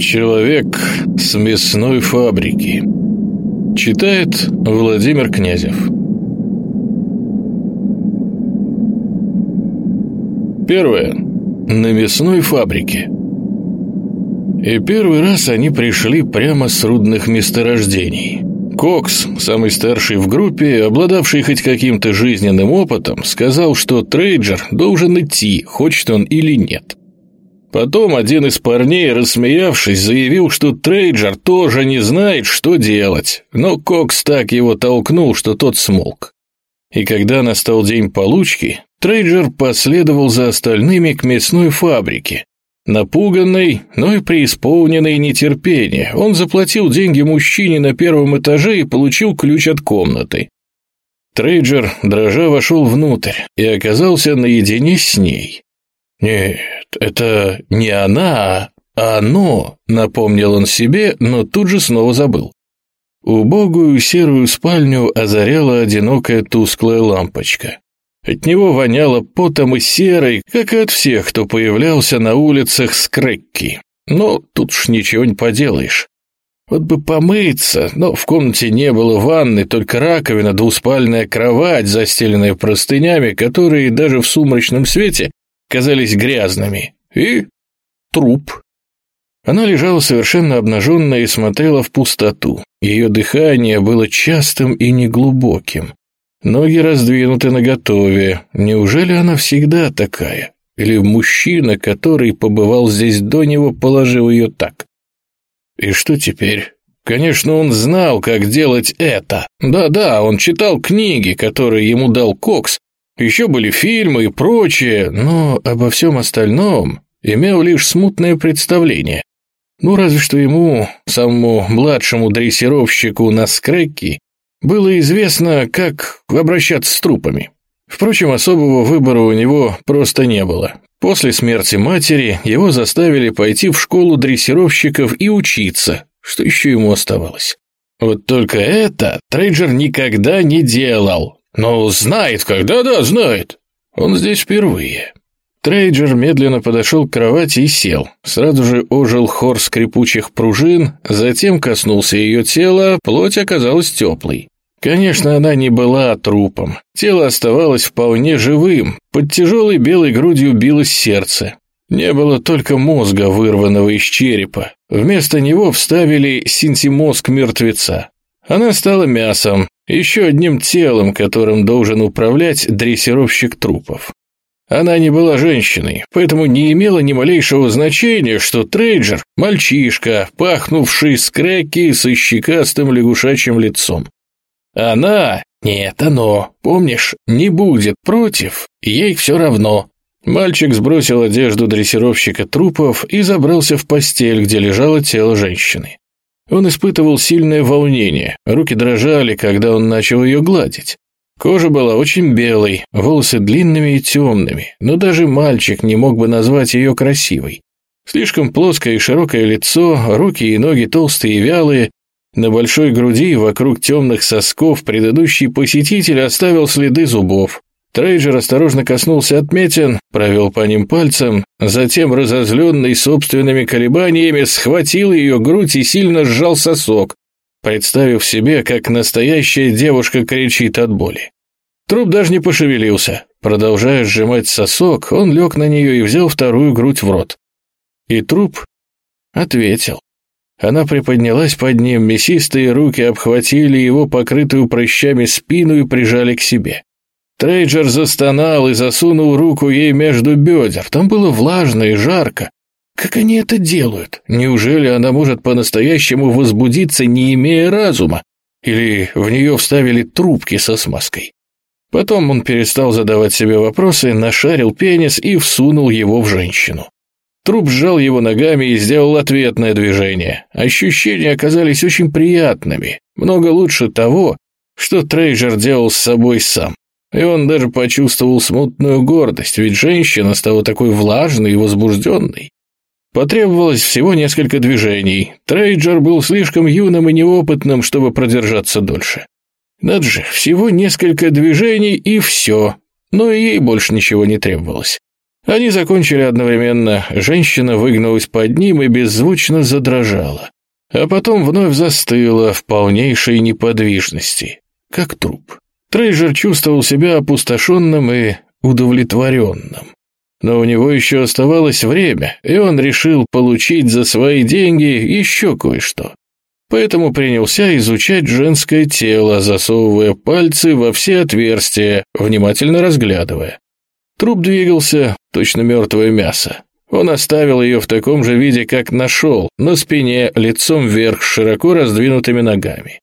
Человек с мясной фабрики. Читает Владимир Князев. Первое. На мясной фабрике. И первый раз они пришли прямо с рудных месторождений. Кокс, самый старший в группе, обладавший хоть каким-то жизненным опытом, сказал, что трейджер должен идти, хочет он или нет. Потом один из парней, рассмеявшись, заявил, что трейджер тоже не знает, что делать, но Кокс так его толкнул, что тот смолк. И когда настал день получки, трейджер последовал за остальными к мясной фабрике, Напуганный, но и преисполненный нетерпения, он заплатил деньги мужчине на первом этаже и получил ключ от комнаты. Трейджер, дрожа, вошел внутрь и оказался наедине с ней. «Нет, это не она, а оно», — напомнил он себе, но тут же снова забыл. Убогую серую спальню озаряла одинокая тусклая лампочка. От него воняло потом и серой, как и от всех, кто появлялся на улицах с Крэкки. Но тут уж ничего не поделаешь. Вот бы помыться, но в комнате не было ванны, только раковина, двуспальная кровать, застеленная простынями, которые даже в сумрачном свете казались грязными, и труп. Она лежала совершенно обнаженная и смотрела в пустоту. Ее дыхание было частым и неглубоким. Ноги раздвинуты наготове. Неужели она всегда такая? Или мужчина, который побывал здесь до него, положил ее так? И что теперь? Конечно, он знал, как делать это. Да-да, он читал книги, которые ему дал Кокс. Еще были фильмы и прочее, но обо всем остальном имел лишь смутное представление. Ну, разве что ему, самому младшему дрессировщику на скреке, было известно, как обращаться с трупами. Впрочем, особого выбора у него просто не было. После смерти матери его заставили пойти в школу дрессировщиков и учиться, что еще ему оставалось. Вот только это Трейджер никогда не делал. Но знает когда, да, знает. Он здесь впервые. Трейджер медленно подошел к кровати и сел. Сразу же ожил хор скрипучих пружин, затем коснулся ее тела, плоть оказалась теплой. Конечно, она не была трупом. Тело оставалось вполне живым, под тяжелой белой грудью билось сердце. Не было только мозга, вырванного из черепа. Вместо него вставили синтимозг мертвеца. Она стала мясом, еще одним телом, которым должен управлять дрессировщик трупов. Она не была женщиной, поэтому не имело ни малейшего значения, что трейджер – мальчишка, пахнувший с крэки со щекастым лягушачьим лицом. Она, нет, оно, помнишь, не будет против, ей все равно. Мальчик сбросил одежду дрессировщика трупов и забрался в постель, где лежало тело женщины. Он испытывал сильное волнение, руки дрожали, когда он начал ее гладить. Кожа была очень белой, волосы длинными и темными, но даже мальчик не мог бы назвать ее красивой. Слишком плоское и широкое лицо, руки и ноги толстые и вялые. На большой груди вокруг темных сосков предыдущий посетитель оставил следы зубов. Трейджер осторожно коснулся отметин, провел по ним пальцем, затем, разозленный собственными колебаниями, схватил ее грудь и сильно сжал сосок, представив себе, как настоящая девушка кричит от боли. Труп даже не пошевелился. Продолжая сжимать сосок, он лег на нее и взял вторую грудь в рот. И труп ответил. Она приподнялась под ним, мясистые руки обхватили его покрытую прыщами спину и прижали к себе. Трейджер застонал и засунул руку ей между бедер. Там было влажно и жарко. Как они это делают? Неужели она может по-настоящему возбудиться, не имея разума? Или в нее вставили трубки со смазкой? Потом он перестал задавать себе вопросы, нашарил пенис и всунул его в женщину. Труп сжал его ногами и сделал ответное движение. Ощущения оказались очень приятными, много лучше того, что Трейджер делал с собой сам. И он даже почувствовал смутную гордость, ведь женщина стала такой влажной и возбужденной. Потребовалось всего несколько движений. Трейджер был слишком юным и неопытным, чтобы продержаться дольше. Надо же, всего несколько движений и все. Но и ей больше ничего не требовалось. Они закончили одновременно, женщина выгнулась под ним и беззвучно задрожала, а потом вновь застыла в полнейшей неподвижности, как труп. Трейджер чувствовал себя опустошенным и удовлетворенным. Но у него еще оставалось время, и он решил получить за свои деньги еще кое-что. Поэтому принялся изучать женское тело, засовывая пальцы во все отверстия, внимательно разглядывая. Труп двигался, точно мертвое мясо. Он оставил ее в таком же виде, как нашел, на спине, лицом вверх, широко раздвинутыми ногами.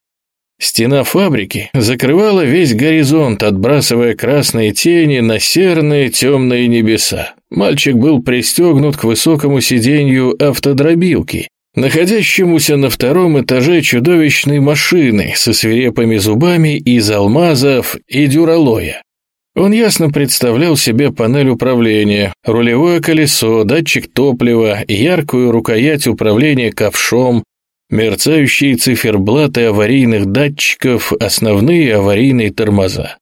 Стена фабрики закрывала весь горизонт, отбрасывая красные тени на серные темные небеса. Мальчик был пристегнут к высокому сиденью автодробилки, находящемуся на втором этаже чудовищной машины со свирепыми зубами из алмазов и дюралоя. Он ясно представлял себе панель управления, рулевое колесо, датчик топлива, яркую рукоять управления ковшом, мерцающие циферблаты аварийных датчиков, основные аварийные тормоза.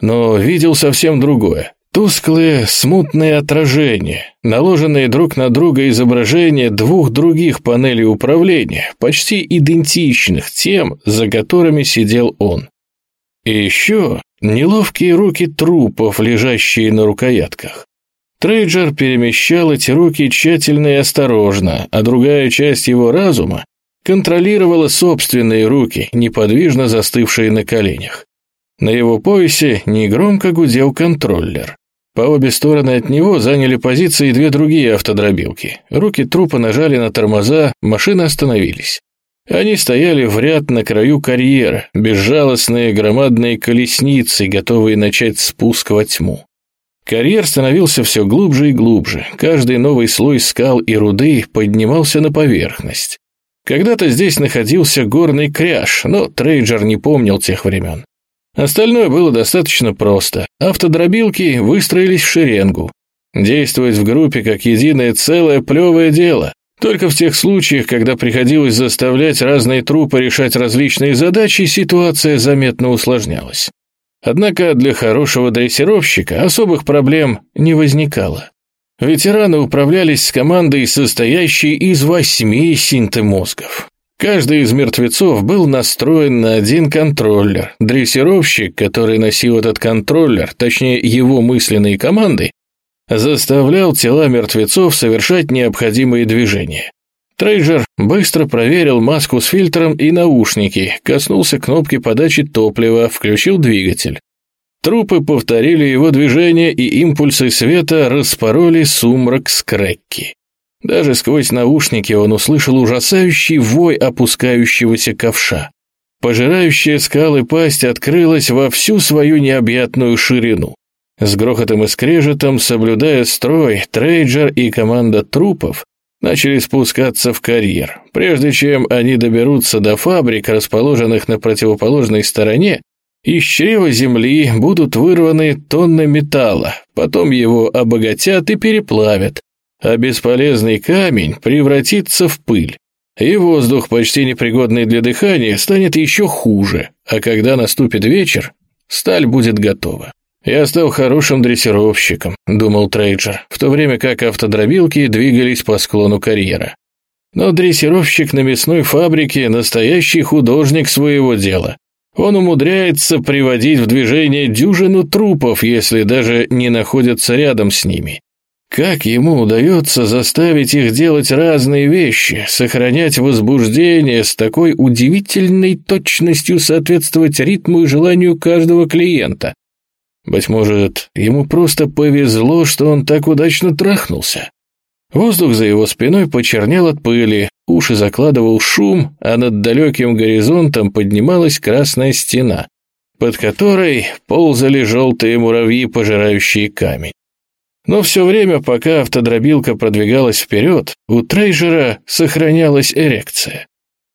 Но видел совсем другое. Тусклые, смутные отражения, наложенные друг на друга изображения двух других панелей управления, почти идентичных тем, за которыми сидел он. И еще Неловкие руки трупов, лежащие на рукоятках. Трейджер перемещал эти руки тщательно и осторожно, а другая часть его разума контролировала собственные руки, неподвижно застывшие на коленях. На его поясе негромко гудел контроллер. По обе стороны от него заняли позиции две другие автодробилки. Руки трупа нажали на тормоза, машины остановились. Они стояли в ряд на краю карьера, безжалостные громадные колесницы, готовые начать спуск во тьму. Карьер становился все глубже и глубже, каждый новый слой скал и руды поднимался на поверхность. Когда-то здесь находился горный кряж, но Трейджер не помнил тех времен. Остальное было достаточно просто. Автодробилки выстроились в шеренгу. Действовать в группе как единое целое плевое дело. Только в тех случаях, когда приходилось заставлять разные трупы решать различные задачи, ситуация заметно усложнялась. Однако для хорошего дрессировщика особых проблем не возникало. Ветераны управлялись с командой, состоящей из восьми синтемозгов. Каждый из мертвецов был настроен на один контроллер. Дрессировщик, который носил этот контроллер, точнее его мысленные команды, заставлял тела мертвецов совершать необходимые движения. Трейджер быстро проверил маску с фильтром и наушники, коснулся кнопки подачи топлива, включил двигатель. Трупы повторили его движения, и импульсы света распороли сумрак скрекки. Даже сквозь наушники он услышал ужасающий вой опускающегося ковша. Пожирающая скалы пасть открылась во всю свою необъятную ширину. С грохотом и скрежетом, соблюдая строй, трейджер и команда трупов начали спускаться в карьер. Прежде чем они доберутся до фабрик, расположенных на противоположной стороне, из чрева земли будут вырваны тонны металла, потом его обогатят и переплавят, а бесполезный камень превратится в пыль. И воздух, почти непригодный для дыхания, станет еще хуже, а когда наступит вечер, сталь будет готова. «Я стал хорошим дрессировщиком», — думал Трейджер, в то время как автодробилки двигались по склону карьера. Но дрессировщик на мясной фабрике — настоящий художник своего дела. Он умудряется приводить в движение дюжину трупов, если даже не находятся рядом с ними. Как ему удается заставить их делать разные вещи, сохранять возбуждение с такой удивительной точностью соответствовать ритму и желанию каждого клиента? Быть может, ему просто повезло, что он так удачно трахнулся. Воздух за его спиной почернел от пыли, уши закладывал шум, а над далеким горизонтом поднималась красная стена, под которой ползали желтые муравьи, пожирающие камень. Но все время, пока автодробилка продвигалась вперед, у Трейжера сохранялась эрекция.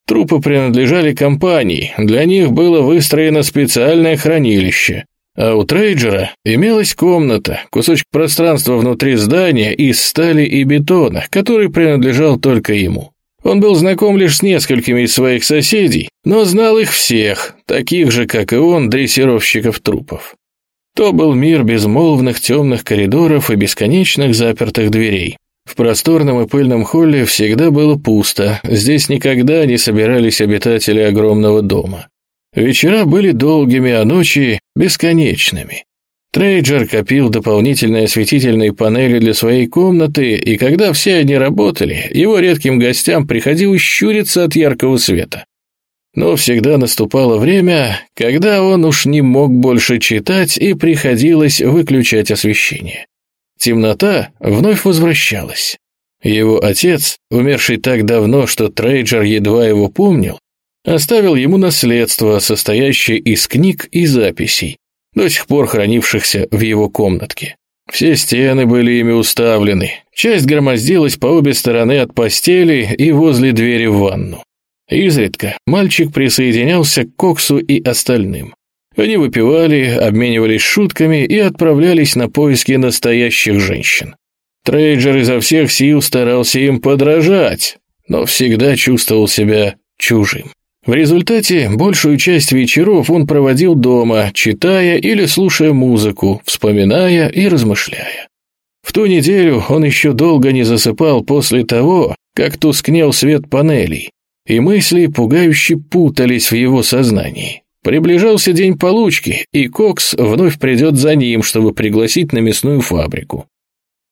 Трупы принадлежали компании, для них было выстроено специальное хранилище, а у трейджера имелась комната, кусочек пространства внутри здания из стали и бетона, который принадлежал только ему. Он был знаком лишь с несколькими из своих соседей, но знал их всех, таких же, как и он, дрессировщиков трупов. То был мир безмолвных темных коридоров и бесконечных запертых дверей. В просторном и пыльном холле всегда было пусто, здесь никогда не собирались обитатели огромного дома. Вечера были долгими, а ночи — бесконечными. Трейджер копил дополнительные осветительные панели для своей комнаты, и когда все они работали, его редким гостям приходилось щуриться от яркого света. Но всегда наступало время, когда он уж не мог больше читать и приходилось выключать освещение. Темнота вновь возвращалась. Его отец, умерший так давно, что Трейджер едва его помнил, оставил ему наследство, состоящее из книг и записей, до сих пор хранившихся в его комнатке. Все стены были ими уставлены, часть громоздилась по обе стороны от постели и возле двери в ванну. Изредка мальчик присоединялся к Коксу и остальным. Они выпивали, обменивались шутками и отправлялись на поиски настоящих женщин. Трейджер изо всех сил старался им подражать, но всегда чувствовал себя чужим. В результате большую часть вечеров он проводил дома, читая или слушая музыку, вспоминая и размышляя. В ту неделю он еще долго не засыпал после того, как тускнел свет панелей, и мысли пугающе путались в его сознании. Приближался день получки, и Кокс вновь придет за ним, чтобы пригласить на мясную фабрику.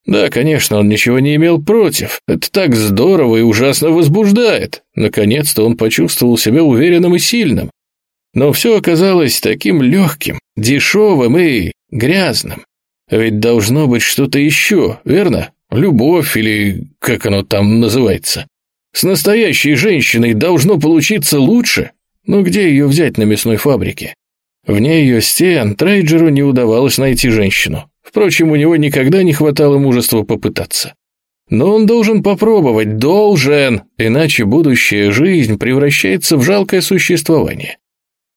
Да, конечно, он ничего не имел против. Это так здорово и ужасно возбуждает. Наконец-то он почувствовал себя уверенным и сильным. Но все оказалось таким легким, дешевым и грязным. Ведь должно быть что-то еще, верно? Любовь или как оно там называется. С настоящей женщиной должно получиться лучше. Но где ее взять на мясной фабрике? Вне ее стен Трейджеру не удавалось найти женщину. Впрочем, у него никогда не хватало мужества попытаться. Но он должен попробовать, должен, иначе будущая жизнь превращается в жалкое существование.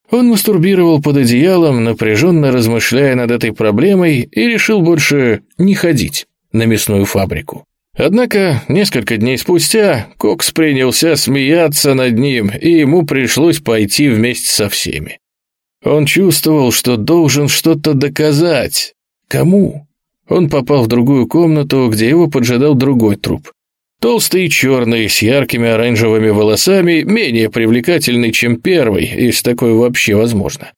Он мастурбировал под одеялом, напряженно размышляя над этой проблемой, и решил больше не ходить на мясную фабрику. Однако несколько дней спустя Кокс принялся смеяться над ним, и ему пришлось пойти вместе со всеми. Он чувствовал, что должен что-то доказать. Кому? Он попал в другую комнату, где его поджидал другой труп. Толстый и черный, с яркими оранжевыми волосами, менее привлекательный, чем первый, если такое вообще возможно.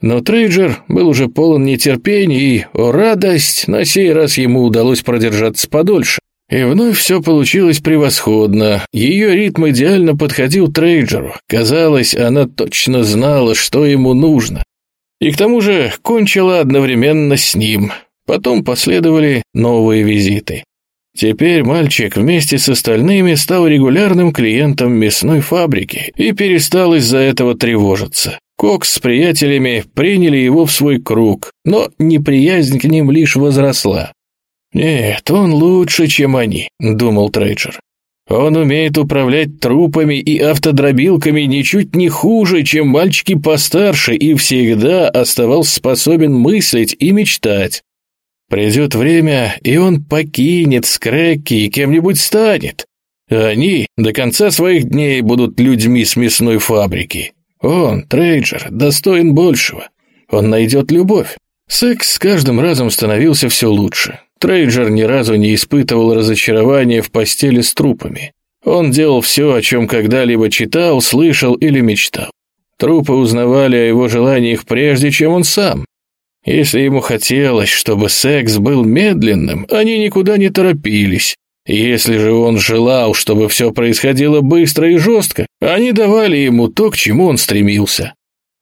Но Трейджер был уже полон нетерпения, и, о радость, на сей раз ему удалось продержаться подольше. И вновь все получилось превосходно. Ее ритм идеально подходил Трейджеру. Казалось, она точно знала, что ему нужно. И к тому же кончила одновременно с ним. Потом последовали новые визиты. Теперь мальчик вместе с остальными стал регулярным клиентом мясной фабрики и перестал из-за этого тревожиться. Кокс с приятелями приняли его в свой круг, но неприязнь к ним лишь возросла. «Нет, он лучше, чем они», — думал Трейджер. «Он умеет управлять трупами и автодробилками ничуть не хуже, чем мальчики постарше, и всегда оставался способен мыслить и мечтать. Придет время, и он покинет скреки и кем-нибудь станет. они до конца своих дней будут людьми с мясной фабрики. Он, Трейджер, достоин большего. Он найдет любовь. Секс с каждым разом становился все лучше. Трейджер ни разу не испытывал разочарования в постели с трупами. Он делал все, о чем когда-либо читал, слышал или мечтал. Трупы узнавали о его желаниях прежде, чем он сам. Если ему хотелось, чтобы секс был медленным, они никуда не торопились. Если же он желал, чтобы все происходило быстро и жестко, они давали ему то, к чему он стремился.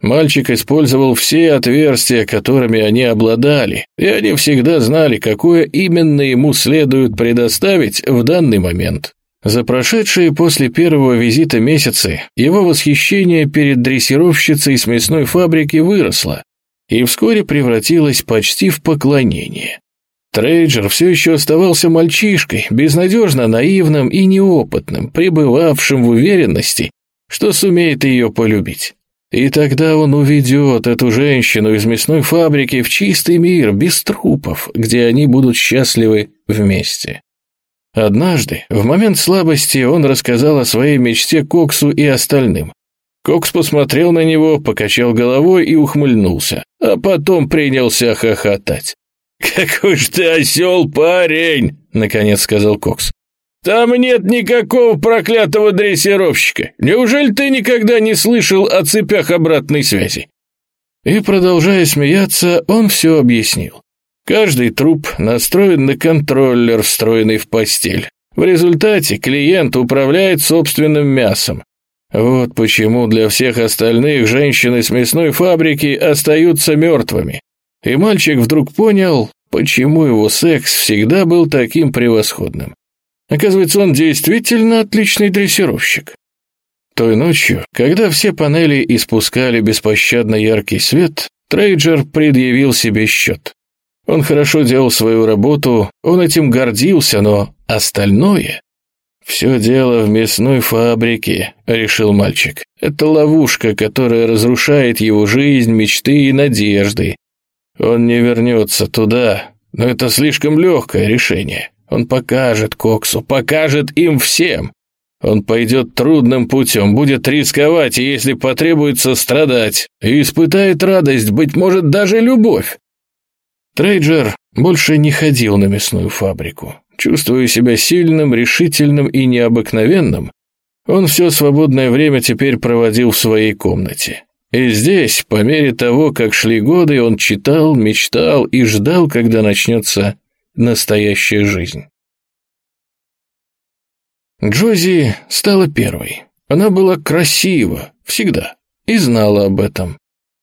Мальчик использовал все отверстия, которыми они обладали, и они всегда знали, какое именно ему следует предоставить в данный момент. За прошедшие после первого визита месяцы его восхищение перед дрессировщицей с мясной фабрики выросло и вскоре превратилось почти в поклонение. Трейджер все еще оставался мальчишкой, безнадежно наивным и неопытным, пребывавшим в уверенности, что сумеет ее полюбить. И тогда он уведет эту женщину из мясной фабрики в чистый мир, без трупов, где они будут счастливы вместе. Однажды, в момент слабости, он рассказал о своей мечте Коксу и остальным. Кокс посмотрел на него, покачал головой и ухмыльнулся, а потом принялся хохотать. «Какой ж ты осел, парень!» — наконец сказал Кокс. «Там нет никакого проклятого дрессировщика. Неужели ты никогда не слышал о цепях обратной связи?» И, продолжая смеяться, он все объяснил. Каждый труп настроен на контроллер, встроенный в постель. В результате клиент управляет собственным мясом. Вот почему для всех остальных женщины с мясной фабрики остаются мертвыми. И мальчик вдруг понял, почему его секс всегда был таким превосходным. Оказывается, он действительно отличный дрессировщик. Той ночью, когда все панели испускали беспощадно яркий свет, Трейджер предъявил себе счет. Он хорошо делал свою работу, он этим гордился, но остальное «Все дело в мясной фабрике», — решил мальчик. «Это ловушка, которая разрушает его жизнь, мечты и надежды. Он не вернется туда, но это слишком легкое решение. Он покажет Коксу, покажет им всем. Он пойдет трудным путем, будет рисковать, и если потребуется страдать, и испытает радость, быть может, даже любовь. Трейджер больше не ходил на мясную фабрику. Чувствуя себя сильным, решительным и необыкновенным, он все свободное время теперь проводил в своей комнате. И здесь, по мере того, как шли годы, он читал, мечтал и ждал, когда начнется настоящая жизнь. Джози стала первой. Она была красива, всегда, и знала об этом.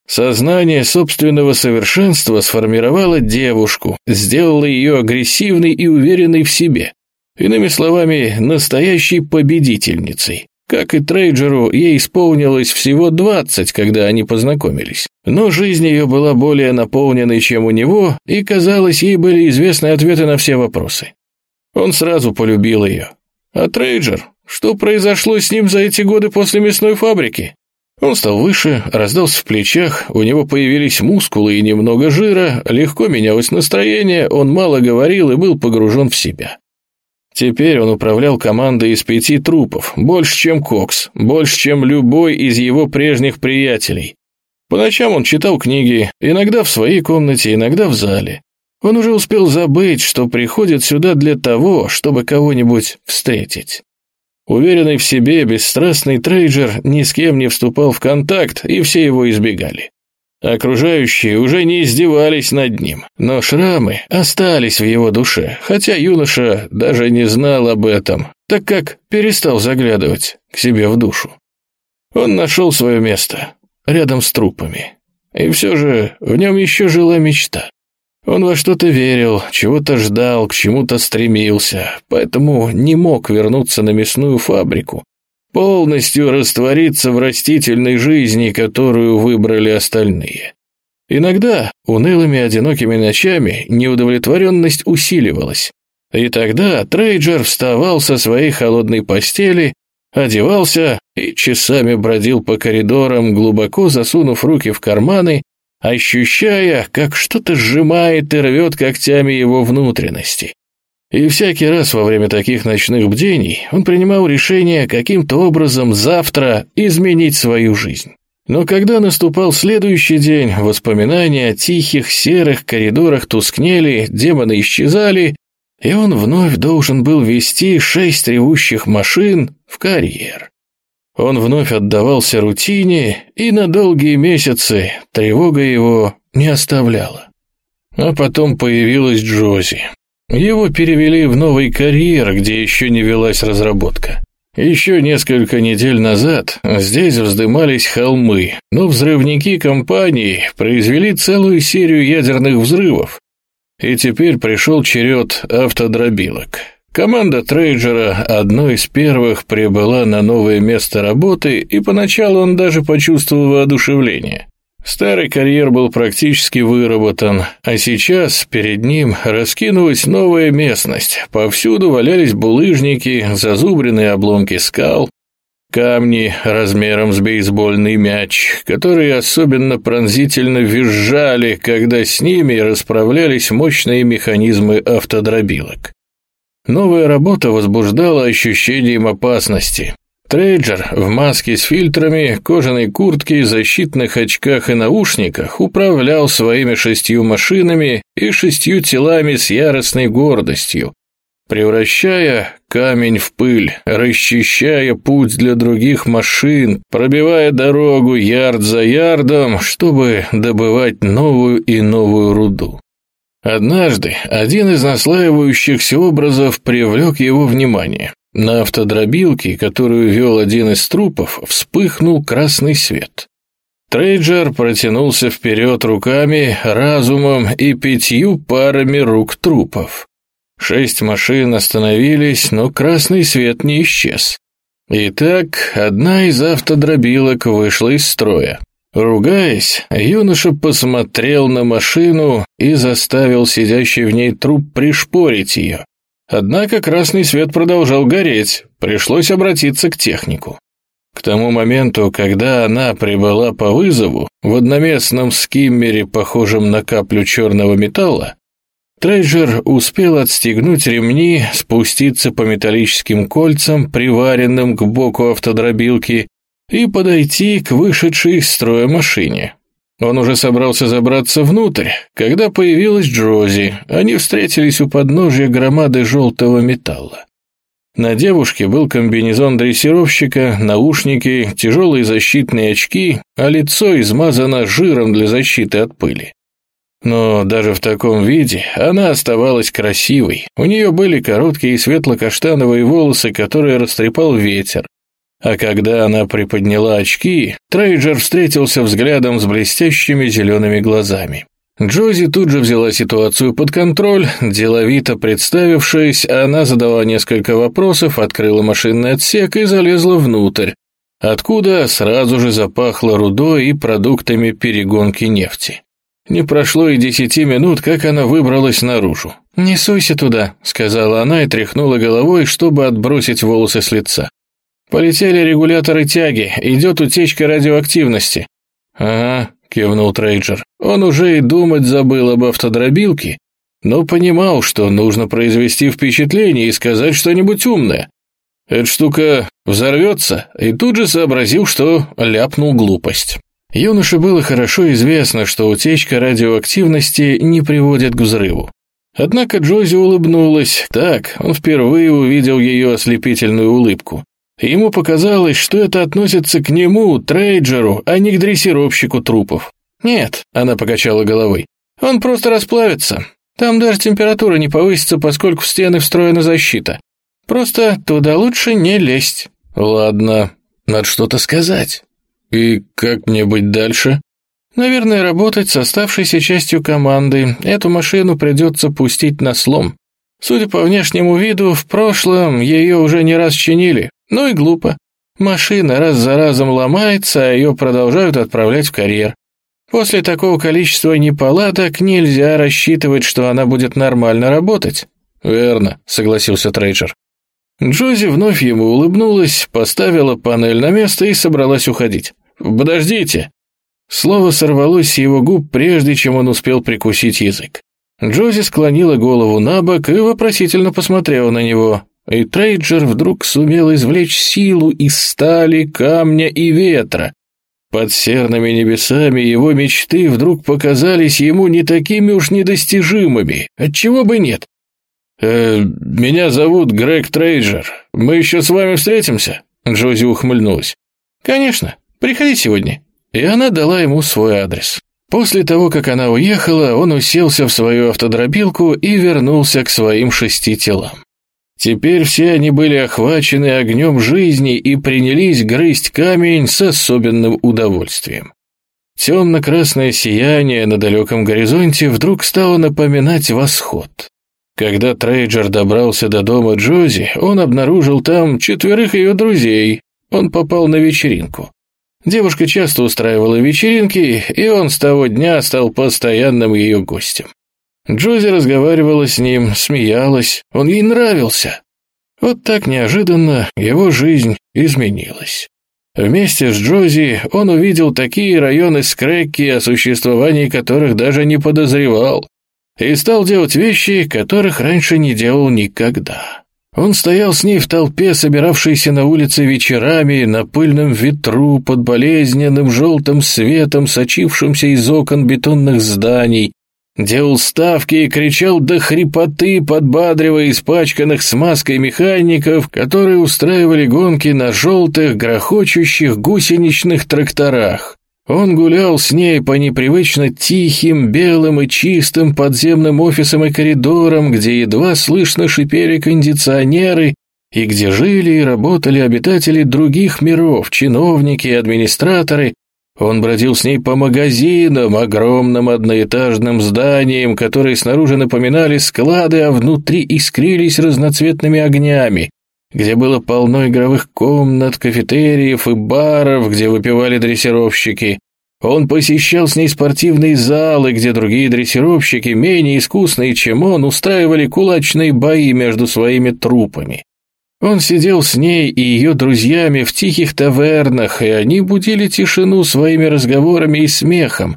Сознание собственного совершенства сформировало девушку, сделало ее агрессивной и уверенной в себе. Иными словами, настоящей победительницей. Как и Трейджеру, ей исполнилось всего 20, когда они познакомились. Но жизнь ее была более наполненной, чем у него, и, казалось, ей были известны ответы на все вопросы. Он сразу полюбил ее. А Трейджер? Что произошло с ним за эти годы после мясной фабрики? Он стал выше, раздался в плечах, у него появились мускулы и немного жира, легко менялось настроение, он мало говорил и был погружен в себя. Теперь он управлял командой из пяти трупов, больше, чем Кокс, больше, чем любой из его прежних приятелей. По ночам он читал книги, иногда в своей комнате, иногда в зале. Он уже успел забыть, что приходит сюда для того, чтобы кого-нибудь встретить. Уверенный в себе, бесстрастный трейджер ни с кем не вступал в контакт, и все его избегали. Окружающие уже не издевались над ним, но шрамы остались в его душе, хотя юноша даже не знал об этом, так как перестал заглядывать к себе в душу. Он нашел свое место, рядом с трупами. И все же в нем еще жила мечта. Он во что-то верил, чего-то ждал, к чему-то стремился, поэтому не мог вернуться на мясную фабрику, полностью раствориться в растительной жизни, которую выбрали остальные. Иногда унылыми одинокими ночами неудовлетворенность усиливалась, и тогда Трейджер вставал со своей холодной постели, одевался и часами бродил по коридорам, глубоко засунув руки в карманы ощущая, как что-то сжимает и рвет когтями его внутренности. И всякий раз во время таких ночных бдений он принимал решение каким-то образом завтра изменить свою жизнь. Но когда наступал следующий день, воспоминания о тихих серых коридорах тускнели, демоны исчезали, и он вновь должен был вести шесть ревущих машин в карьер. Он вновь отдавался рутине, и на долгие месяцы тревога его не оставляла. А потом появилась Джози. Его перевели в новый карьер, где еще не велась разработка. Еще несколько недель назад здесь вздымались холмы, но взрывники компании произвели целую серию ядерных взрывов, и теперь пришел черед автодробилок. Команда Трейджера одной из первых прибыла на новое место работы, и поначалу он даже почувствовал воодушевление. Старый карьер был практически выработан, а сейчас перед ним раскинулась новая местность. Повсюду валялись булыжники, зазубренные обломки скал, камни размером с бейсбольный мяч, которые особенно пронзительно визжали, когда с ними расправлялись мощные механизмы автодробилок. Новая работа возбуждала ощущением опасности. Трейджер в маске с фильтрами, кожаной куртке, защитных очках и наушниках управлял своими шестью машинами и шестью телами с яростной гордостью, превращая камень в пыль, расчищая путь для других машин, пробивая дорогу ярд за ярдом, чтобы добывать новую и новую руду. Однажды один из наслаивающихся образов привлек его внимание. На автодробилке, которую вел один из трупов, вспыхнул красный свет. Трейджер протянулся вперед руками, разумом и пятью парами рук трупов. Шесть машин остановились, но красный свет не исчез. Итак, одна из автодробилок вышла из строя. Ругаясь, юноша посмотрел на машину и заставил сидящий в ней труп пришпорить ее. Однако красный свет продолжал гореть, пришлось обратиться к технику. К тому моменту, когда она прибыла по вызову, в одноместном скиммере, похожем на каплю черного металла, Трейджер успел отстегнуть ремни, спуститься по металлическим кольцам, приваренным к боку автодробилки, и подойти к вышедшей из строя машине. Он уже собрался забраться внутрь, когда появилась Джози. Они встретились у подножия громады желтого металла. На девушке был комбинезон дрессировщика, наушники, тяжелые защитные очки, а лицо измазано жиром для защиты от пыли. Но даже в таком виде она оставалась красивой. У нее были короткие светло-каштановые волосы, которые растрепал ветер. А когда она приподняла очки, Трейджер встретился взглядом с блестящими зелеными глазами. Джози тут же взяла ситуацию под контроль, деловито представившись, она задала несколько вопросов, открыла машинный отсек и залезла внутрь, откуда сразу же запахло рудой и продуктами перегонки нефти. Не прошло и десяти минут, как она выбралась наружу. «Не суйся туда», — сказала она и тряхнула головой, чтобы отбросить волосы с лица. «Полетели регуляторы тяги, идет утечка радиоактивности». «Ага», — кивнул Трейджер. Он уже и думать забыл об автодробилке, но понимал, что нужно произвести впечатление и сказать что-нибудь умное. Эта штука взорвется, и тут же сообразил, что ляпнул глупость. Юноше было хорошо известно, что утечка радиоактивности не приводит к взрыву. Однако Джози улыбнулась. Так, он впервые увидел ее ослепительную улыбку. Ему показалось, что это относится к нему, трейджеру, а не к дрессировщику трупов. «Нет», — она покачала головой, — «он просто расплавится. Там даже температура не повысится, поскольку в стены встроена защита. Просто туда лучше не лезть». «Ладно, надо что-то сказать». «И как мне быть дальше?» «Наверное, работать с оставшейся частью команды. Эту машину придется пустить на слом. Судя по внешнему виду, в прошлом ее уже не раз чинили. Ну и глупо. Машина раз за разом ломается, а ее продолжают отправлять в карьер. После такого количества неполадок нельзя рассчитывать, что она будет нормально работать». «Верно», — согласился Трейджер. Джози вновь ему улыбнулась, поставила панель на место и собралась уходить. «Подождите!» Слово сорвалось с его губ, прежде чем он успел прикусить язык. Джози склонила голову на бок и вопросительно посмотрела на него. И Трейджер вдруг сумел извлечь силу из стали, камня и ветра. Под серными небесами его мечты вдруг показались ему не такими уж недостижимыми. Отчего бы нет? «Э, «Меня зовут Грег Трейджер. Мы еще с вами встретимся?» Джози ухмыльнулась. «Конечно. Приходи сегодня». И она дала ему свой адрес. После того, как она уехала, он уселся в свою автодробилку и вернулся к своим шести телам. Теперь все они были охвачены огнем жизни и принялись грызть камень с особенным удовольствием. Темно-красное сияние на далеком горизонте вдруг стало напоминать восход. Когда Трейджер добрался до дома Джози, он обнаружил там четверых ее друзей. Он попал на вечеринку. Девушка часто устраивала вечеринки, и он с того дня стал постоянным ее гостем. Джози разговаривала с ним, смеялась, он ей нравился. Вот так неожиданно его жизнь изменилась. Вместе с Джози он увидел такие районы скрекки, о существовании которых даже не подозревал, и стал делать вещи, которых раньше не делал никогда. Он стоял с ней в толпе, собиравшейся на улице вечерами, на пыльном ветру, под болезненным желтым светом, сочившимся из окон бетонных зданий, делал ставки и кричал до хрипоты, подбадривая испачканных смазкой механиков, которые устраивали гонки на желтых, грохочущих гусеничных тракторах. Он гулял с ней по непривычно тихим, белым и чистым подземным офисам и коридорам, где едва слышно шипели кондиционеры, и где жили и работали обитатели других миров, чиновники и администраторы, он бродил с ней по магазинам, огромным одноэтажным зданиям, которые снаружи напоминали склады, а внутри искрились разноцветными огнями, где было полно игровых комнат, кафетериев и баров, где выпивали дрессировщики. Он посещал с ней спортивные залы, где другие дрессировщики, менее искусные, чем он, устраивали кулачные бои между своими трупами. Он сидел с ней и ее друзьями в тихих тавернах, и они будили тишину своими разговорами и смехом.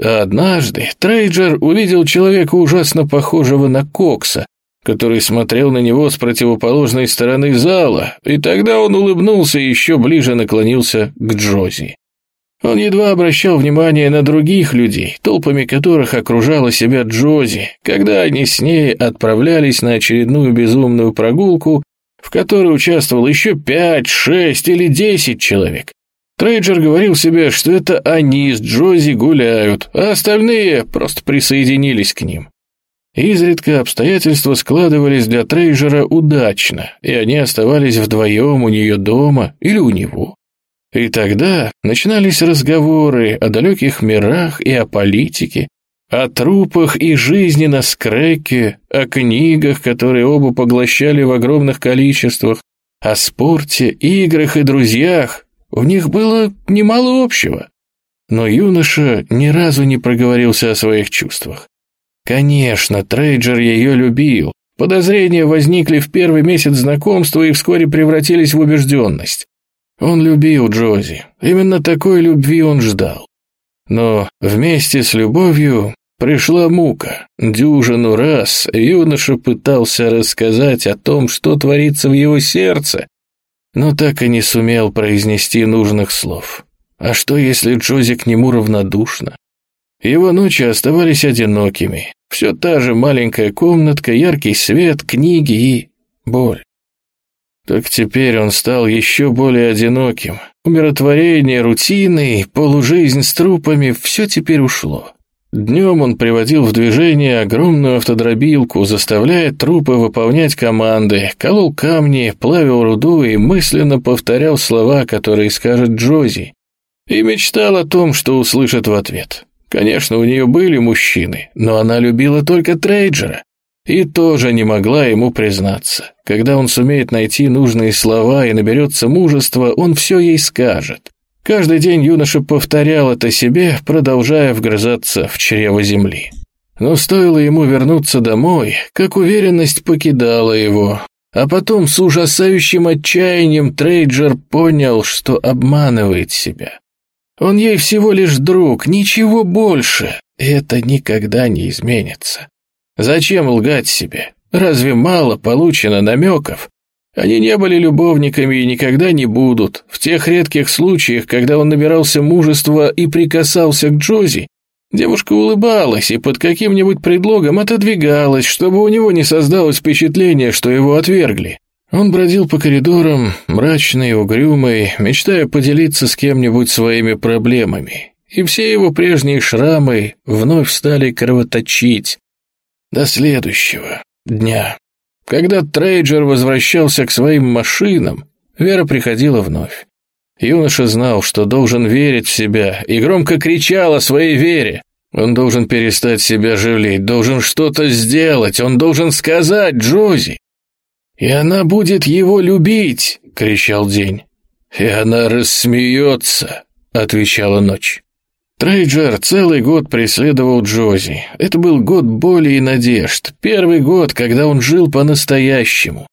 А однажды Трейджер увидел человека ужасно похожего на Кокса, который смотрел на него с противоположной стороны зала, и тогда он улыбнулся и еще ближе наклонился к Джози. Он едва обращал внимание на других людей, толпами которых окружала себя Джози, когда они с ней отправлялись на очередную безумную прогулку в которой участвовал еще пять, шесть или десять человек. Трейджер говорил себе, что это они с Джози гуляют, а остальные просто присоединились к ним. Изредка обстоятельства складывались для Трейджера удачно, и они оставались вдвоем у нее дома или у него. И тогда начинались разговоры о далеких мирах и о политике, о трупах и жизни на скреке, о книгах, которые оба поглощали в огромных количествах, о спорте, играх и друзьях. У них было немало общего. Но юноша ни разу не проговорился о своих чувствах. Конечно, Трейджер ее любил. Подозрения возникли в первый месяц знакомства и вскоре превратились в убежденность. Он любил Джози. Именно такой любви он ждал. Но вместе с любовью пришла мука. Дюжину раз юноша пытался рассказать о том, что творится в его сердце, но так и не сумел произнести нужных слов. А что, если Джози к нему равнодушна? Его ночи оставались одинокими. Все та же маленькая комнатка, яркий свет, книги и боль. Только теперь он стал еще более одиноким. Умиротворение, рутины, полужизнь с трупами — все теперь ушло. Днем он приводил в движение огромную автодробилку, заставляя трупы выполнять команды, колол камни, плавил руду и мысленно повторял слова, которые скажет Джози. И мечтал о том, что услышит в ответ. Конечно, у нее были мужчины, но она любила только Трейджера. И тоже не могла ему признаться. Когда он сумеет найти нужные слова и наберется мужества, он все ей скажет. Каждый день юноша повторял это себе, продолжая вгрызаться в чрево земли. Но стоило ему вернуться домой, как уверенность покидала его. А потом с ужасающим отчаянием Трейджер понял, что обманывает себя. Он ей всего лишь друг, ничего больше. И это никогда не изменится. Зачем лгать себе? Разве мало получено намеков? Они не были любовниками и никогда не будут. В тех редких случаях, когда он набирался мужества и прикасался к Джози, девушка улыбалась и под каким-нибудь предлогом отодвигалась, чтобы у него не создалось впечатление, что его отвергли. Он бродил по коридорам, мрачный, угрюмый, мечтая поделиться с кем-нибудь своими проблемами. И все его прежние шрамы вновь стали кровоточить, до следующего дня. Когда Трейджер возвращался к своим машинам, Вера приходила вновь. Юноша знал, что должен верить в себя, и громко кричал о своей вере. Он должен перестать себя жалеть, должен что-то сделать, он должен сказать Джози. «И она будет его любить!» — кричал день. «И она рассмеется!» — отвечала ночь. Трейджер целый год преследовал Джози. Это был год боли и надежд. Первый год, когда он жил по-настоящему.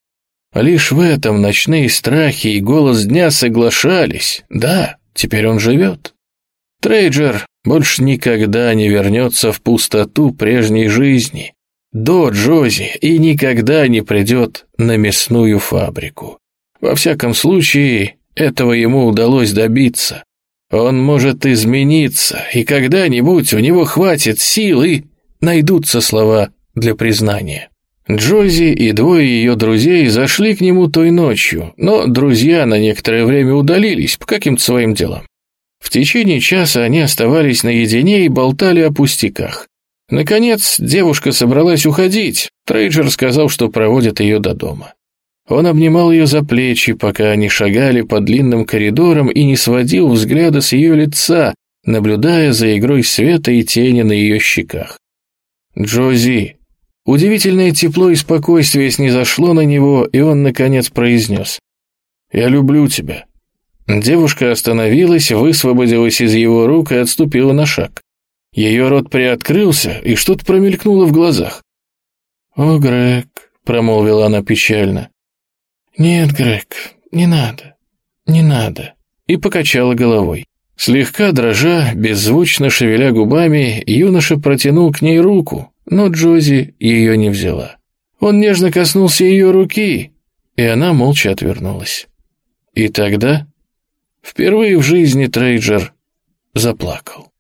Лишь в этом ночные страхи и голос дня соглашались. Да, теперь он живет. Трейджер больше никогда не вернется в пустоту прежней жизни. до Джози и никогда не придет на мясную фабрику. Во всяком случае, этого ему удалось добиться. Он может измениться, и когда-нибудь у него хватит сил и найдутся слова для признания. Джози и двое ее друзей зашли к нему той ночью, но друзья на некоторое время удалились по каким-то своим делам. В течение часа они оставались наедине и болтали о пустяках. Наконец, девушка собралась уходить. Трейджер сказал, что проводит ее до дома. Он обнимал ее за плечи, пока они шагали по длинным коридорам и не сводил взгляда с ее лица, наблюдая за игрой света и тени на ее щеках. «Джози!» Удивительное тепло и спокойствие снизошло на него, и он, наконец, произнес. «Я люблю тебя». Девушка остановилась, высвободилась из его рук и отступила на шаг. Ее рот приоткрылся, и что-то промелькнуло в глазах. «О, Грег», — промолвила она печально. «Нет, Грег, не надо, не надо», и покачала головой. Слегка дрожа, беззвучно шевеля губами, юноша протянул к ней руку, но Джози ее не взяла. Он нежно коснулся ее руки, и она молча отвернулась. И тогда, впервые в жизни Трейджер заплакал.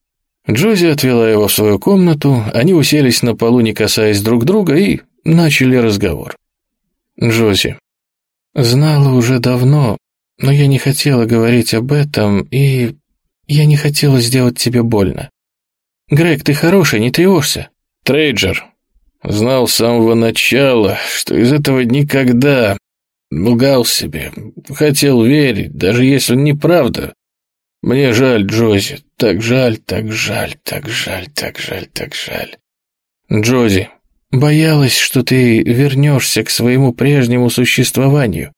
Джози отвела его в свою комнату, они уселись на полу, не касаясь друг друга, и начали разговор. Джози. Знала уже давно, но я не хотела говорить об этом, и я не хотела сделать тебе больно. Грег, ты хороший, не тревожься. Трейджер. Знал с самого начала, что из этого никогда лгал себе, хотел верить, даже если неправда. Мне жаль, Джози, так жаль, так жаль, так жаль, так жаль, так жаль. Джози, боялась, что ты вернешься к своему прежнему существованию.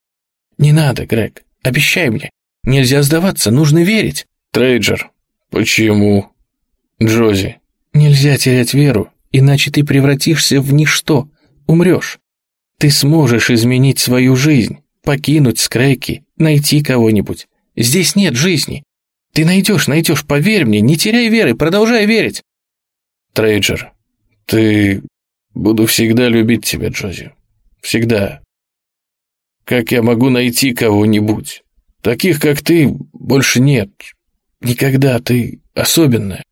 Не надо, Грег, обещай мне. Нельзя сдаваться, нужно верить. Трейджер, почему? Джози, нельзя терять веру, иначе ты превратишься в ничто, умрешь. Ты сможешь изменить свою жизнь, покинуть скрейки, найти кого-нибудь. Здесь нет жизни. Ты найдешь, найдешь, поверь мне, не теряй веры, продолжай верить. Трейджер, ты... Буду всегда любить тебя, Джози. Всегда. Как я могу найти кого-нибудь? Таких, как ты, больше нет. Никогда ты особенная.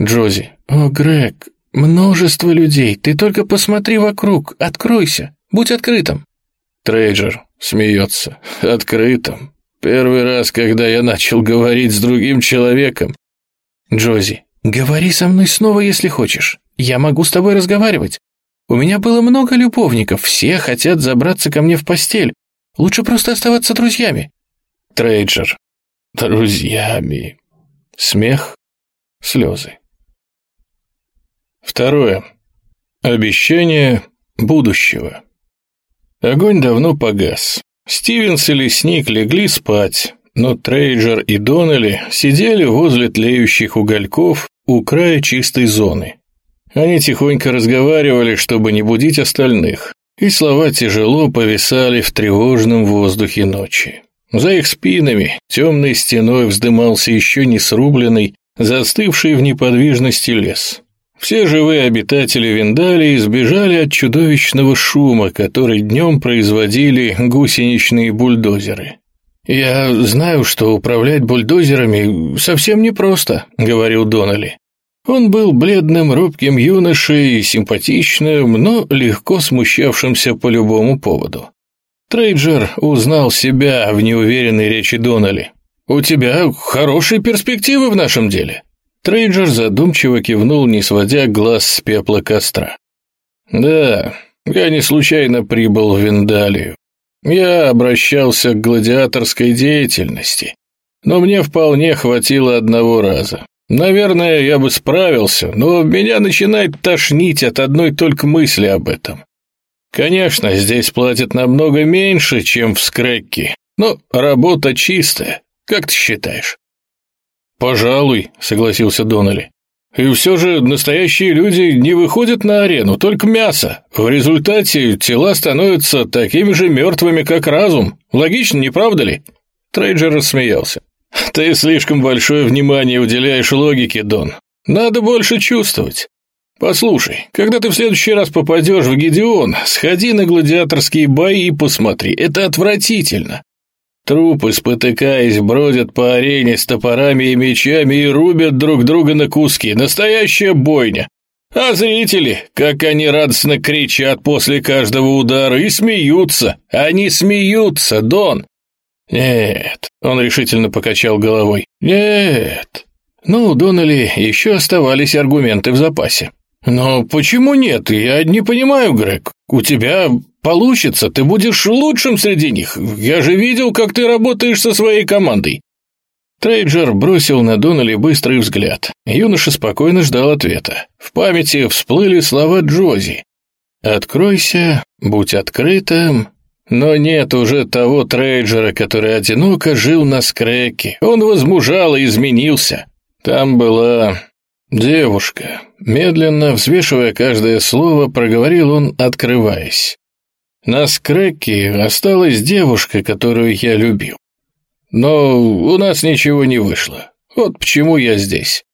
Джози. О, Грег, множество людей. Ты только посмотри вокруг, откройся, будь открытым. Трейджер смеется. Открытым. Первый раз, когда я начал говорить с другим человеком. Джози, говори со мной снова, если хочешь. Я могу с тобой разговаривать. У меня было много любовников, все хотят забраться ко мне в постель. Лучше просто оставаться друзьями. Трейджер. Друзьями. Смех, слезы. Второе. Обещание будущего. Огонь давно погас. Стивенс и лесник легли спать, но Трейджер и Доннелли сидели возле тлеющих угольков у края чистой зоны. Они тихонько разговаривали, чтобы не будить остальных, и слова тяжело повисали в тревожном воздухе ночи. За их спинами темной стеной вздымался еще не срубленный, застывший в неподвижности лес. Все живые обитатели Виндалии избежали от чудовищного шума, который днем производили гусеничные бульдозеры. «Я знаю, что управлять бульдозерами совсем непросто», — говорил Доннелли. Он был бледным, робким юношей, симпатичным, но легко смущавшимся по любому поводу. Трейджер узнал себя в неуверенной речи Доннелли. «У тебя хорошие перспективы в нашем деле. Трейджер задумчиво кивнул, не сводя глаз с пепла костра. «Да, я не случайно прибыл в Виндалию. Я обращался к гладиаторской деятельности, но мне вполне хватило одного раза. Наверное, я бы справился, но меня начинает тошнить от одной только мысли об этом. Конечно, здесь платят намного меньше, чем в Скрэкке, но работа чистая, как ты считаешь?» «Пожалуй», — согласился Доннелли. «И все же настоящие люди не выходят на арену, только мясо. В результате тела становятся такими же мертвыми, как разум. Логично, не правда ли?» Трейджер рассмеялся. «Ты слишком большое внимание уделяешь логике, Дон. Надо больше чувствовать. Послушай, когда ты в следующий раз попадешь в Гедеон, сходи на гладиаторские бои и посмотри. Это отвратительно. Трупы, спотыкаясь, бродят по арене с топорами и мечами и рубят друг друга на куски. Настоящая бойня. А зрители, как они радостно кричат после каждого удара и смеются. Они смеются, Дон. Нет, он решительно покачал головой. Нет. Ну, у Доннелли еще оставались аргументы в запасе. «Но почему нет? Я не понимаю, Грег. У тебя получится, ты будешь лучшим среди них. Я же видел, как ты работаешь со своей командой». Трейджер бросил на Доннелли быстрый взгляд. Юноша спокойно ждал ответа. В памяти всплыли слова Джози. «Откройся, будь открытым». Но нет уже того Трейджера, который одиноко жил на скреке. Он возмужал и изменился. Там была девушка. Медленно, взвешивая каждое слово, проговорил он, открываясь. На скреке осталась девушка, которую я любил. Но у нас ничего не вышло. Вот почему я здесь.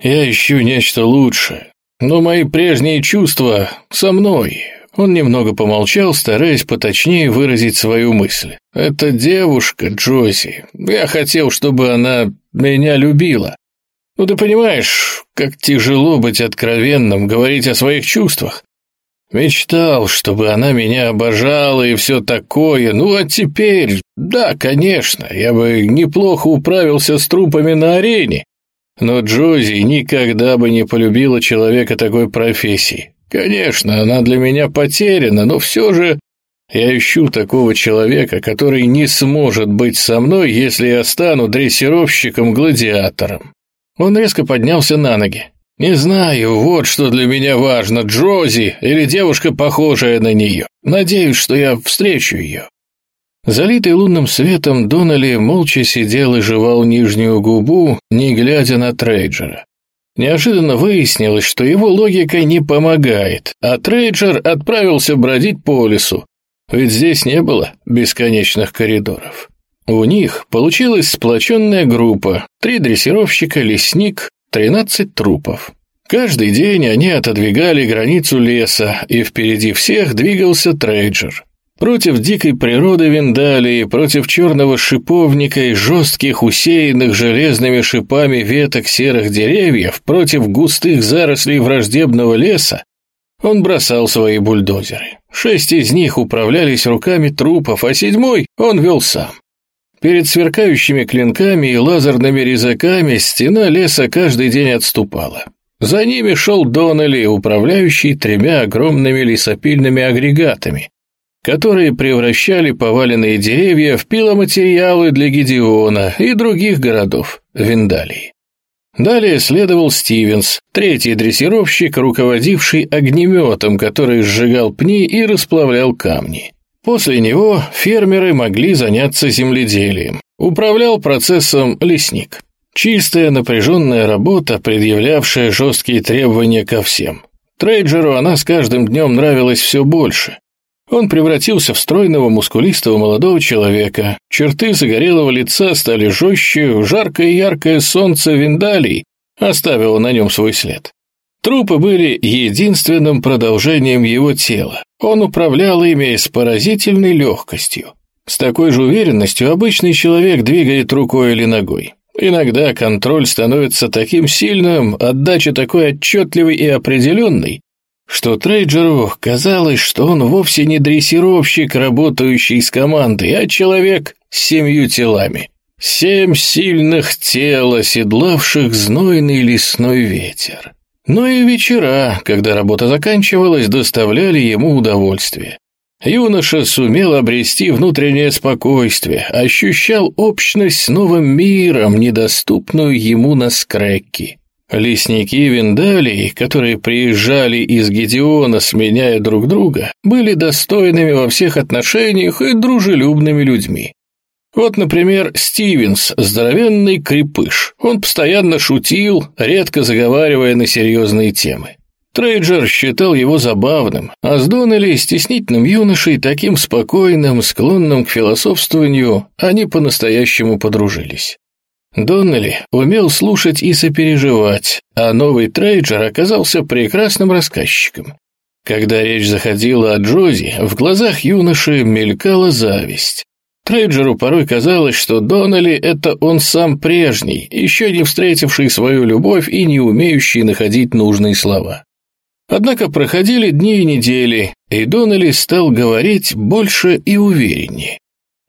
Я ищу нечто лучшее. Но мои прежние чувства со мной. Он немного помолчал, стараясь поточнее выразить свою мысль. «Это девушка, Джози. Я хотел, чтобы она меня любила. Ну ты понимаешь, как тяжело быть откровенным, говорить о своих чувствах. Мечтал, чтобы она меня обожала и все такое. Ну а теперь, да, конечно, я бы неплохо управился с трупами на арене. Но Джози никогда бы не полюбила человека такой профессии. Конечно, она для меня потеряна, но все же я ищу такого человека, который не сможет быть со мной, если я стану дрессировщиком-гладиатором. Он резко поднялся на ноги. «Не знаю, вот что для меня важно, Джози или девушка, похожая на нее. Надеюсь, что я встречу ее». Залитый лунным светом, Доннелли молча сидел и жевал нижнюю губу, не глядя на Трейджера. Неожиданно выяснилось, что его логика не помогает, а Трейджер отправился бродить по лесу, ведь здесь не было бесконечных коридоров. У них получилась сплоченная группа, три дрессировщика, лесник, тринадцать трупов. Каждый день они отодвигали границу леса, и впереди всех двигался трейджер. Против дикой природы Виндалии, против черного шиповника и жестких, усеянных железными шипами веток серых деревьев, против густых зарослей враждебного леса, он бросал свои бульдозеры. Шесть из них управлялись руками трупов, а седьмой он вел сам. Перед сверкающими клинками и лазерными резаками стена леса каждый день отступала. За ними шел Доннелли, управляющий тремя огромными лесопильными агрегатами, которые превращали поваленные деревья в пиломатериалы для Гедеона и других городов Виндалии. Далее следовал Стивенс, третий дрессировщик, руководивший огнеметом, который сжигал пни и расплавлял камни. После него фермеры могли заняться земледелием. Управлял процессом лесник. Чистая напряженная работа, предъявлявшая жесткие требования ко всем. Трейджеру она с каждым днем нравилась все больше. Он превратился в стройного, мускулистого молодого человека. Черты загорелого лица стали жестче, жаркое и яркое солнце Виндалий оставило на нем свой след. Трупы были единственным продолжением его тела. Он управлял ими с поразительной легкостью. С такой же уверенностью обычный человек двигает рукой или ногой. Иногда контроль становится таким сильным, отдача такой отчетливой и определенной, что трейджеру казалось, что он вовсе не дрессировщик, работающий с командой, а человек с семью телами. Семь сильных тел, оседлавших знойный лесной ветер. Но и вечера, когда работа заканчивалась, доставляли ему удовольствие. Юноша сумел обрести внутреннее спокойствие, ощущал общность с новым миром, недоступную ему на скрекке. Лесники Виндалии, которые приезжали из Гедеона, сменяя друг друга, были достойными во всех отношениях и дружелюбными людьми. Вот, например, Стивенс, здоровенный крепыш. Он постоянно шутил, редко заговаривая на серьезные темы. Трейджер считал его забавным, а с Доннелли, стеснительным юношей, таким спокойным, склонным к философствованию, они по-настоящему подружились. Доннелли умел слушать и сопереживать, а новый трейджер оказался прекрасным рассказчиком. Когда речь заходила о Джози, в глазах юноши мелькала зависть. Трейджеру порой казалось, что Доннелли — это он сам прежний, еще не встретивший свою любовь и не умеющий находить нужные слова. Однако проходили дни и недели, и Доннелли стал говорить больше и увереннее.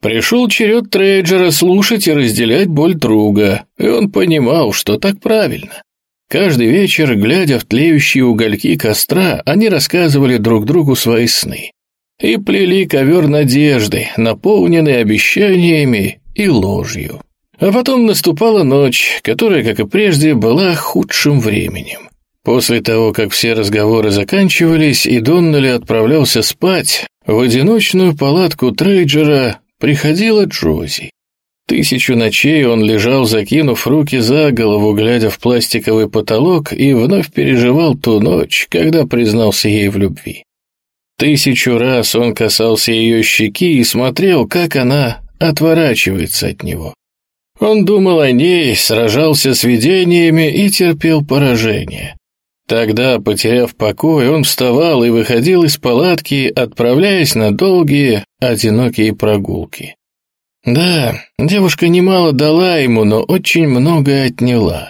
Пришел черед Трейджера слушать и разделять боль друга, и он понимал, что так правильно. Каждый вечер, глядя в тлеющие угольки костра, они рассказывали друг другу свои сны и плели ковер надежды, наполненный обещаниями и ложью. А потом наступала ночь, которая, как и прежде, была худшим временем. После того, как все разговоры заканчивались и Доннелли отправлялся спать, в одиночную палатку Трейджера приходила Джози. Тысячу ночей он лежал, закинув руки за голову, глядя в пластиковый потолок, и вновь переживал ту ночь, когда признался ей в любви. Тысячу раз он касался ее щеки и смотрел, как она отворачивается от него. Он думал о ней, сражался с видениями и терпел поражение. Тогда, потеряв покой, он вставал и выходил из палатки, отправляясь на долгие, одинокие прогулки. Да, девушка немало дала ему, но очень многое отняла.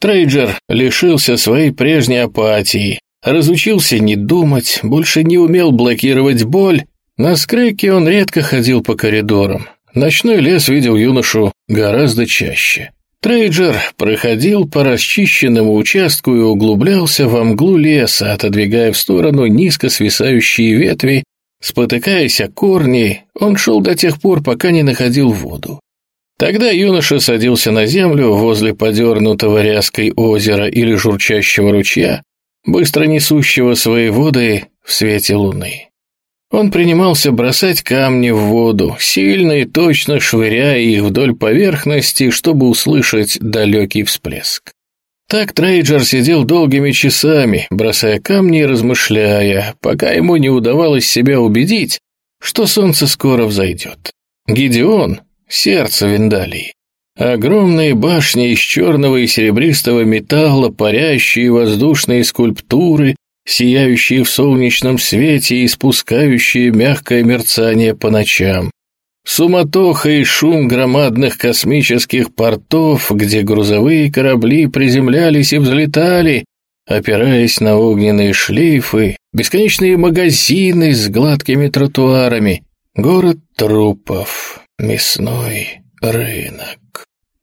Трейджер лишился своей прежней апатии, разучился не думать, больше не умел блокировать боль. На скрыке он редко ходил по коридорам. Ночной лес видел юношу гораздо чаще. Трейджер проходил по расчищенному участку и углублялся во мглу леса, отодвигая в сторону низко свисающие ветви, спотыкаясь о корни, он шел до тех пор, пока не находил воду. Тогда юноша садился на землю возле подернутого ряской озера или журчащего ручья, быстро несущего свои воды в свете луны. Он принимался бросать камни в воду, сильно и точно швыряя их вдоль поверхности, чтобы услышать далекий всплеск. Так Трейджер сидел долгими часами, бросая камни и размышляя, пока ему не удавалось себя убедить, что солнце скоро взойдет. Гидеон — сердце Виндалии. Огромные башни из черного и серебристого металла, парящие воздушные скульптуры, сияющие в солнечном свете и испускающие мягкое мерцание по ночам. Суматоха и шум громадных космических портов, где грузовые корабли приземлялись и взлетали, опираясь на огненные шлейфы, бесконечные магазины с гладкими тротуарами, город трупов, мясной рынок.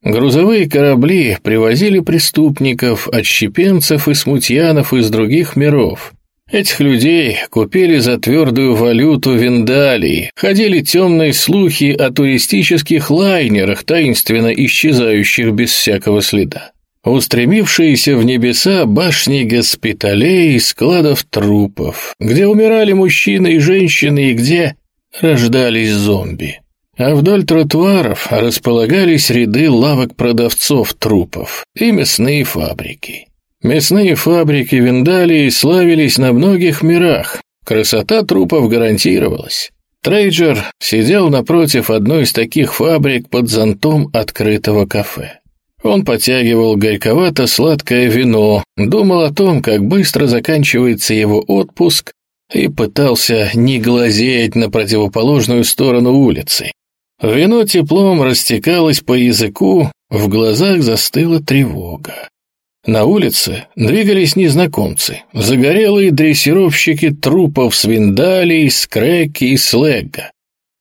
Грузовые корабли привозили преступников, отщепенцев и смутьянов из других миров. Этих людей купили за твердую валюту Виндалии, ходили темные слухи о туристических лайнерах, таинственно исчезающих без всякого следа. Устремившиеся в небеса башни госпиталей и складов трупов, где умирали мужчины и женщины и где рождались зомби а вдоль тротуаров располагались ряды лавок продавцов трупов и мясные фабрики. Мясные фабрики Виндалии славились на многих мирах, красота трупов гарантировалась. Трейджер сидел напротив одной из таких фабрик под зонтом открытого кафе. Он потягивал горьковато-сладкое вино, думал о том, как быстро заканчивается его отпуск, и пытался не глазеть на противоположную сторону улицы, Вино теплом растекалось по языку, в глазах застыла тревога. На улице двигались незнакомцы, загорелые дрессировщики трупов с Виндалии, Скреки и Слегга.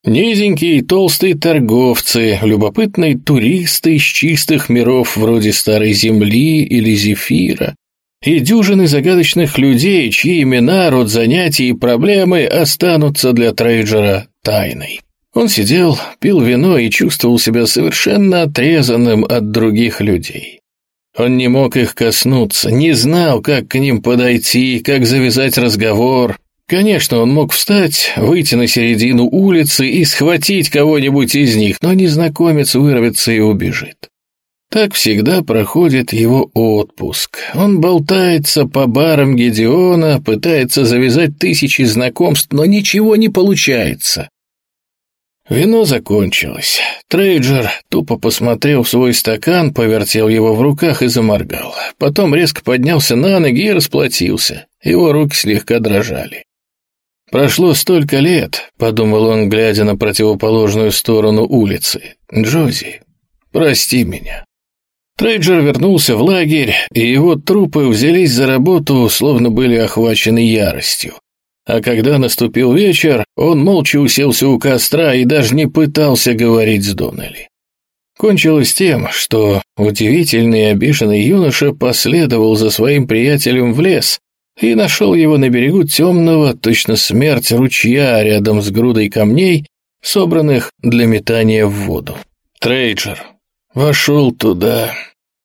Низенькие и толстые торговцы, любопытные туристы из чистых миров вроде Старой Земли или Зефира, и дюжины загадочных людей, чьи имена, род занятий и проблемы останутся для трейджера тайной. Он сидел, пил вино и чувствовал себя совершенно отрезанным от других людей. Он не мог их коснуться, не знал, как к ним подойти, как завязать разговор. Конечно, он мог встать, выйти на середину улицы и схватить кого-нибудь из них, но незнакомец вырвется и убежит. Так всегда проходит его отпуск. Он болтается по барам Гедеона, пытается завязать тысячи знакомств, но ничего не получается. Вино закончилось. Трейджер тупо посмотрел в свой стакан, повертел его в руках и заморгал. Потом резко поднялся на ноги и расплатился. Его руки слегка дрожали. «Прошло столько лет», — подумал он, глядя на противоположную сторону улицы. «Джози, прости меня». Трейджер вернулся в лагерь, и его трупы взялись за работу, словно были охвачены яростью. А когда наступил вечер, он молча уселся у костра и даже не пытался говорить с Доннелли. Кончилось тем, что удивительный и обиженный юноша последовал за своим приятелем в лес и нашел его на берегу темного, точно смерть ручья рядом с грудой камней, собранных для метания в воду. Трейджер вошел туда.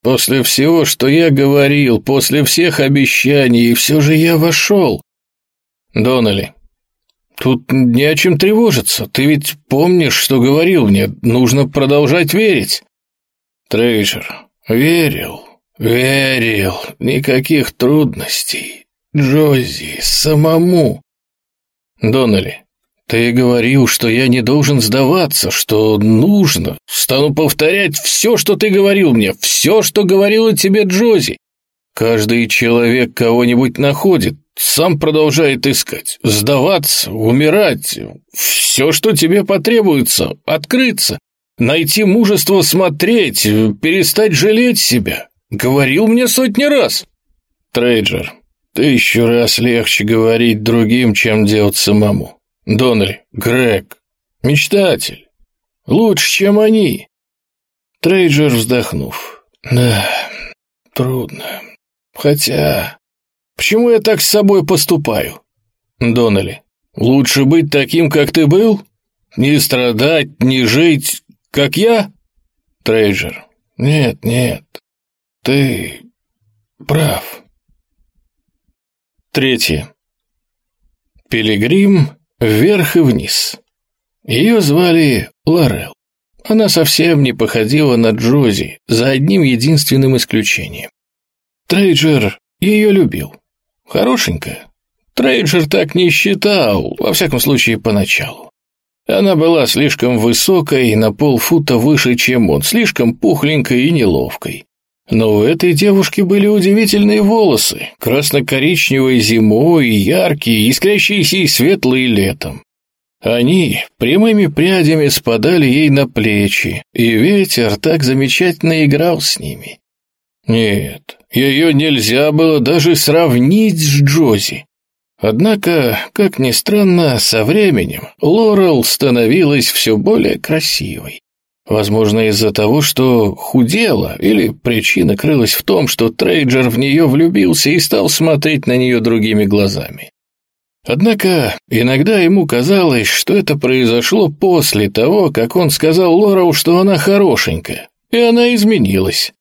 После всего, что я говорил, после всех обещаний, и все же я вошел. Доннелли, тут не о чем тревожиться. Ты ведь помнишь, что говорил мне, нужно продолжать верить. Трейджер, верил, верил, никаких трудностей. Джози, самому. Доннелли, ты говорил, что я не должен сдаваться, что нужно. Стану повторять все, что ты говорил мне, все, что говорила тебе Джози. Каждый человек кого-нибудь находит, сам продолжает искать, сдаваться, умирать. Все, что тебе потребуется, открыться, найти мужество смотреть, перестать жалеть себя. Говорил мне сотни раз. Трейджер, тысячу раз легче говорить другим, чем делать самому. Доннелли, Грег, мечтатель. Лучше, чем они. Трейджер вздохнув. Да, трудно. Хотя... Почему я так с собой поступаю? Доннелли, лучше быть таким, как ты был? Не страдать, не жить, как я? Трейджер, нет, нет, ты прав. Третье. Пилигрим вверх и вниз. Ее звали Лорел. Она совсем не походила на Джози, за одним единственным исключением. Трейджер ее любил. Хорошенькая. Трейджер так не считал, во всяком случае, поначалу. Она была слишком высокой, на полфута выше, чем он, слишком пухленькой и неловкой. Но у этой девушки были удивительные волосы, красно-коричневые зимой, яркие, искрящиеся и светлые летом. Они прямыми прядями спадали ей на плечи, и ветер так замечательно играл с ними. Нет, ее нельзя было даже сравнить с Джози. Однако, как ни странно, со временем Лорел становилась все более красивой. Возможно, из-за того, что худела, или причина крылась в том, что Трейджер в нее влюбился и стал смотреть на нее другими глазами. Однако иногда ему казалось, что это произошло после того, как он сказал Лорел, что она хорошенькая, и она изменилась.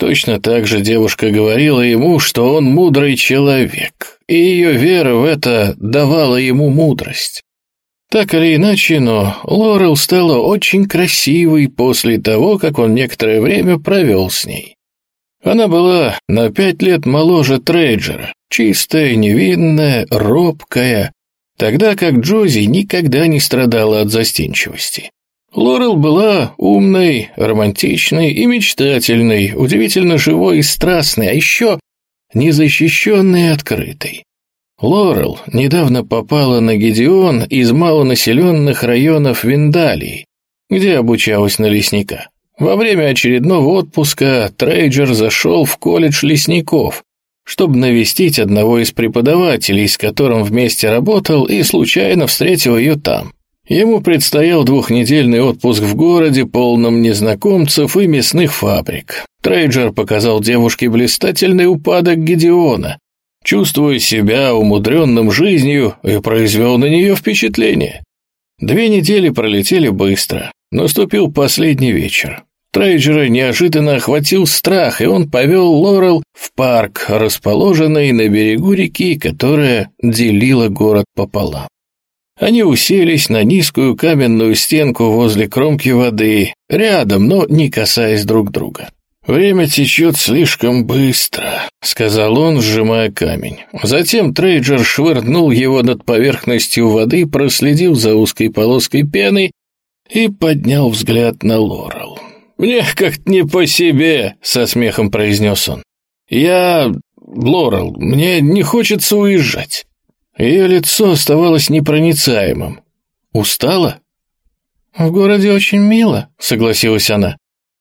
Точно так же девушка говорила ему, что он мудрый человек, и ее вера в это давала ему мудрость. Так или иначе, но Лорел стала очень красивой после того, как он некоторое время провел с ней. Она была на пять лет моложе Трейджера, чистая, невинная, робкая, тогда как Джози никогда не страдала от застенчивости. Лорел была умной, романтичной и мечтательной, удивительно живой и страстной, а еще незащищенной и открытой. Лорел недавно попала на Гедеон из малонаселенных районов Виндалии, где обучалась на лесника. Во время очередного отпуска Трейджер зашел в колледж лесников, чтобы навестить одного из преподавателей, с которым вместе работал, и случайно встретил ее там. Ему предстоял двухнедельный отпуск в городе, полном незнакомцев и мясных фабрик. Трейджер показал девушке блистательный упадок Гедеона, чувствуя себя умудренным жизнью, и произвел на нее впечатление. Две недели пролетели быстро. Наступил последний вечер. Трейджера неожиданно охватил страх, и он повел Лорел в парк, расположенный на берегу реки, которая делила город пополам. Они уселись на низкую каменную стенку возле кромки воды, рядом, но не касаясь друг друга. «Время течет слишком быстро», — сказал он, сжимая камень. Затем Трейджер швырнул его над поверхностью воды, проследил за узкой полоской пены и поднял взгляд на Лорел. «Мне как-то не по себе», — со смехом произнес он. «Я... Лорел, мне не хочется уезжать». Ее лицо оставалось непроницаемым. «Устала?» «В городе очень мило», — согласилась она.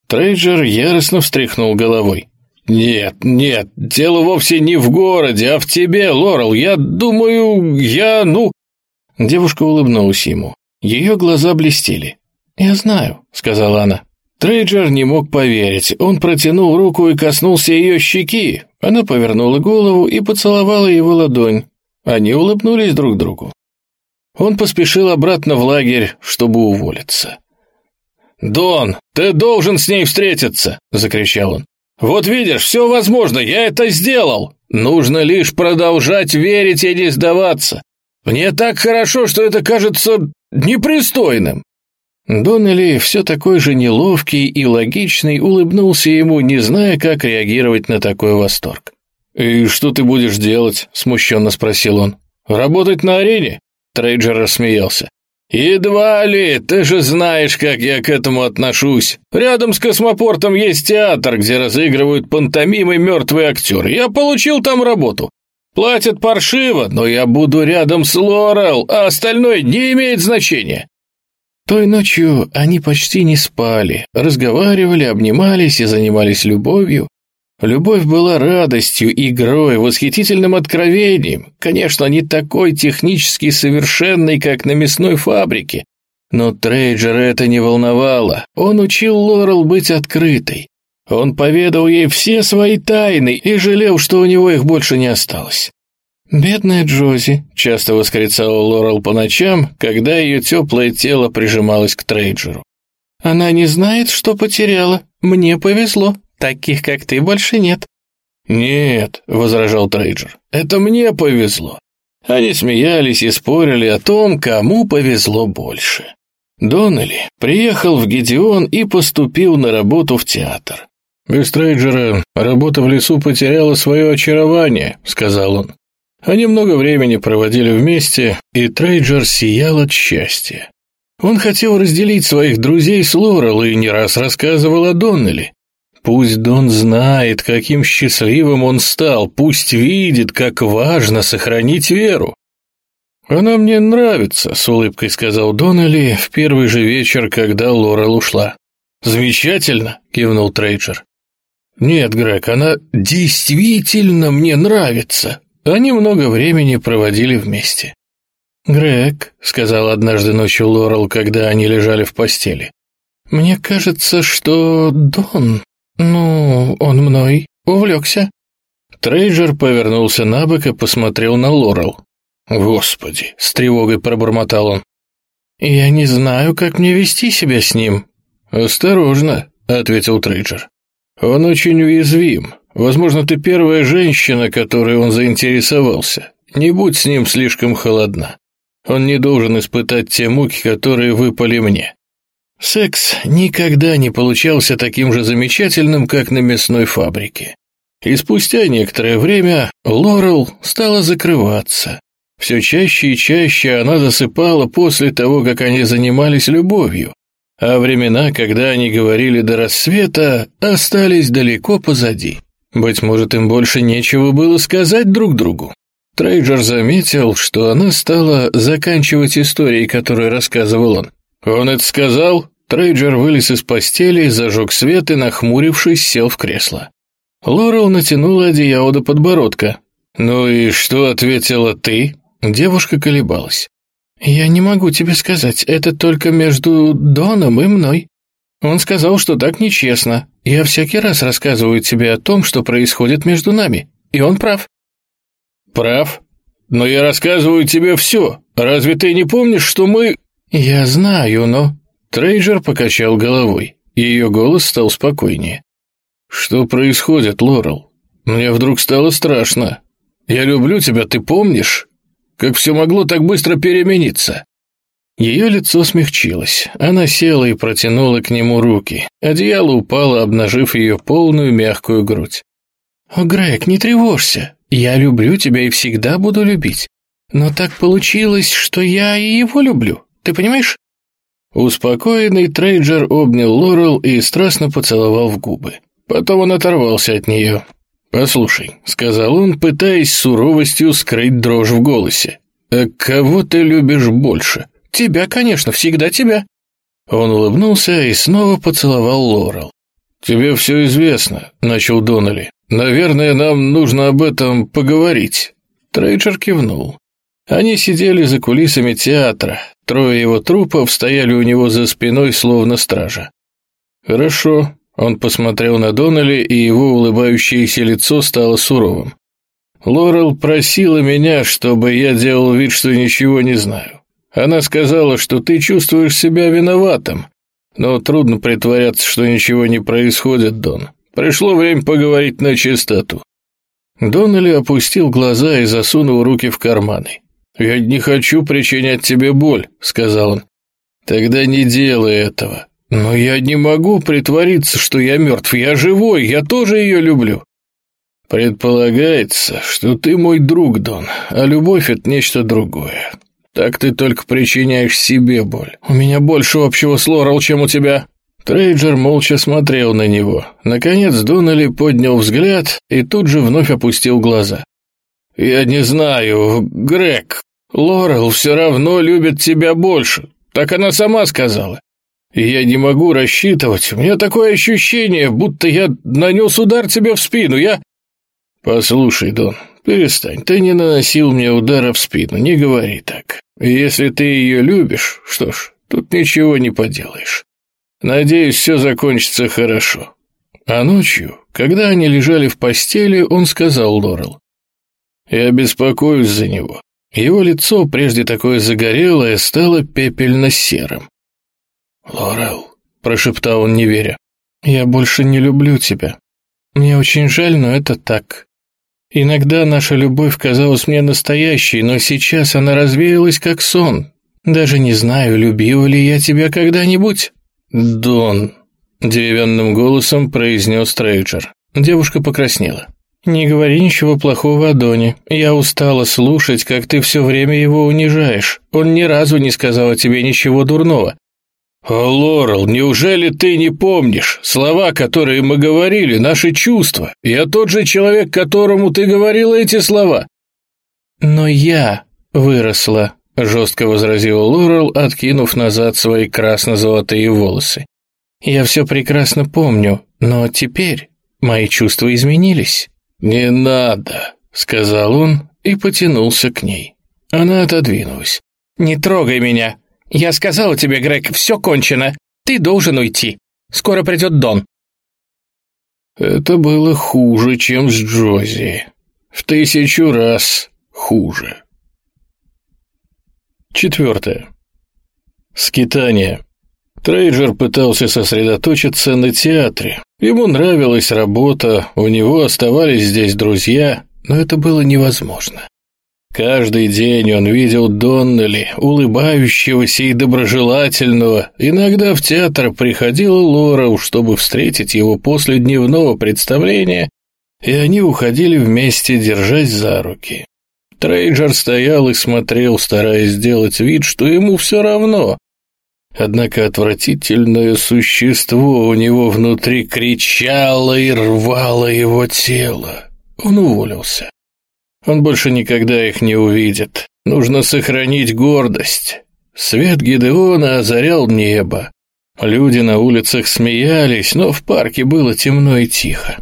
Трейджер яростно встряхнул головой. «Нет, нет, дело вовсе не в городе, а в тебе, Лорел. Я думаю, я, ну...» Девушка улыбнулась ему. Ее глаза блестели. «Я знаю», — сказала она. Трейджер не мог поверить. Он протянул руку и коснулся ее щеки. Она повернула голову и поцеловала его ладонь. Они улыбнулись друг другу. Он поспешил обратно в лагерь, чтобы уволиться. «Дон, ты должен с ней встретиться!» — закричал он. «Вот видишь, все возможно, я это сделал! Нужно лишь продолжать верить и не сдаваться. Мне так хорошо, что это кажется непристойным!» Доннелли, все такой же неловкий и логичный, улыбнулся ему, не зная, как реагировать на такой восторг. «И что ты будешь делать?» — смущенно спросил он. «Работать на арене?» Трейджер рассмеялся. «Едва ли, ты же знаешь, как я к этому отношусь. Рядом с космопортом есть театр, где разыгрывают пантомимы мертвые актеры. Я получил там работу. Платят паршиво, но я буду рядом с Лорел, а остальное не имеет значения. Той ночью они почти не спали, разговаривали, обнимались и занимались любовью. Любовь была радостью, игрой, восхитительным откровением. Конечно, не такой технически совершенной, как на мясной фабрике. Но Трейджера это не волновало. Он учил Лорел быть открытой. Он поведал ей все свои тайны и жалел, что у него их больше не осталось. «Бедная Джози», — часто восклицала Лорел по ночам, когда ее теплое тело прижималось к Трейджеру. «Она не знает, что потеряла. Мне повезло. Таких, как ты, больше нет». «Нет», — возражал Трейджер, — «это мне повезло». Они смеялись и спорили о том, кому повезло больше. Доннелли приехал в Гедеон и поступил на работу в театр. «Без Трейджера работа в лесу потеряла свое очарование», — сказал он. Они много времени проводили вместе, и Трейджер сиял от счастья. Он хотел разделить своих друзей с Лорел и не раз рассказывал о Доннелли. Пусть Дон знает, каким счастливым он стал, пусть видит, как важно сохранить веру. «Она мне нравится», — с улыбкой сказал Доннелли в первый же вечер, когда Лорел ушла. «Замечательно», — кивнул Трейджер. «Нет, Грег, она действительно мне нравится», они много времени проводили вместе. «Грег», — сказала однажды ночью Лорел, когда они лежали в постели, — «мне кажется, что Дон, ну, он мной увлекся». Трейджер повернулся на бок и посмотрел на Лорел. «Господи!» — с тревогой пробормотал он. «Я не знаю, как мне вести себя с ним». «Осторожно», — ответил Трейджер. «Он очень уязвим. Возможно, ты первая женщина, которой он заинтересовался. Не будь с ним слишком холодна. Он не должен испытать те муки, которые выпали мне. Секс никогда не получался таким же замечательным, как на мясной фабрике. И спустя некоторое время Лорел стала закрываться. Все чаще и чаще она засыпала после того, как они занимались любовью, а времена, когда они говорили до рассвета, остались далеко позади. Быть может, им больше нечего было сказать друг другу. Трейджер заметил, что она стала заканчивать истории, которые рассказывал он. Он это сказал? Трейджер вылез из постели, зажег свет и, нахмурившись, сел в кресло. Лорел натянула одеяло до подбородка. «Ну и что ответила ты?» Девушка колебалась. «Я не могу тебе сказать, это только между Доном и мной. Он сказал, что так нечестно. Я всякий раз рассказываю тебе о том, что происходит между нами, и он прав». «Прав? Но я рассказываю тебе все. Разве ты не помнишь, что мы...» «Я знаю, но...» Трейджер покачал головой. Ее голос стал спокойнее. «Что происходит, Лорел? Мне вдруг стало страшно. Я люблю тебя, ты помнишь? Как все могло так быстро перемениться?» Ее лицо смягчилось. Она села и протянула к нему руки. Одеяло упало, обнажив ее полную мягкую грудь. «О, Грег, не тревожься. Я люблю тебя и всегда буду любить. Но так получилось, что я и его люблю. Ты понимаешь?» Успокоенный Трейджер обнял Лорел и страстно поцеловал в губы. Потом он оторвался от нее. «Послушай», — сказал он, пытаясь суровостью скрыть дрожь в голосе. «А кого ты любишь больше?» «Тебя, конечно, всегда тебя». Он улыбнулся и снова поцеловал Лорел. «Тебе все известно», — начал Доннелли. «Наверное, нам нужно об этом поговорить». Трейджер кивнул. Они сидели за кулисами театра. Трое его трупов стояли у него за спиной, словно стража. «Хорошо», — он посмотрел на Доннелли, и его улыбающееся лицо стало суровым. «Лорел просила меня, чтобы я делал вид, что ничего не знаю. Она сказала, что ты чувствуешь себя виноватым, но трудно притворяться, что ничего не происходит, Дон. Пришло время поговорить на чистоту». Доннелли опустил глаза и засунул руки в карманы. «Я не хочу причинять тебе боль», — сказал он. «Тогда не делай этого. Но я не могу притвориться, что я мертв. Я живой, я тоже ее люблю». «Предполагается, что ты мой друг, Дон, а любовь — это нечто другое. Так ты только причиняешь себе боль. У меня больше общего с Лорел, чем у тебя». Трейджер молча смотрел на него. Наконец Доннелли поднял взгляд и тут же вновь опустил глаза. «Я не знаю, Грег, Лорел все равно любит тебя больше. Так она сама сказала. Я не могу рассчитывать. У меня такое ощущение, будто я нанес удар тебе в спину. Я... Послушай, Дон, перестань. Ты не наносил мне удара в спину. Не говори так. Если ты ее любишь, что ж, тут ничего не поделаешь. Надеюсь, все закончится хорошо. А ночью, когда они лежали в постели, он сказал Лорел. Я беспокоюсь за него. Его лицо, прежде такое загорелое, стало пепельно-серым. «Лорел», — прошептал он, не веря, — «я больше не люблю тебя. Мне очень жаль, но это так. Иногда наша любовь казалась мне настоящей, но сейчас она развеялась как сон. Даже не знаю, любил ли я тебя когда-нибудь». «Дон», — деревянным голосом произнес Трейджер. Девушка покраснела. «Не говори ничего плохого о Доне. Я устала слушать, как ты все время его унижаешь. Он ни разу не сказал о тебе ничего дурного». «О, Лорел, неужели ты не помнишь? Слова, которые мы говорили, наши чувства. Я тот же человек, которому ты говорила эти слова». «Но я выросла», — жестко возразила Лорел, откинув назад свои красно-золотые волосы. «Я все прекрасно помню, но теперь мои чувства изменились». «Не надо», — сказал он и потянулся к ней. Она отодвинулась. «Не трогай меня. Я сказала тебе, Грег, все кончено. Ты должен уйти. Скоро придет Дон». Это было хуже, чем с Джози. В тысячу раз хуже. Четвертое. Скитание. Трейджер пытался сосредоточиться на театре. Ему нравилась работа, у него оставались здесь друзья, но это было невозможно. Каждый день он видел Доннелли, улыбающегося и доброжелательного. Иногда в театр приходила Лора, чтобы встретить его после дневного представления, и они уходили вместе, держась за руки. Трейджер стоял и смотрел, стараясь сделать вид, что ему все равно, Однако отвратительное существо у него внутри кричало и рвало его тело. Он уволился. Он больше никогда их не увидит. Нужно сохранить гордость. Свет Гидеона озарял небо. Люди на улицах смеялись, но в парке было темно и тихо.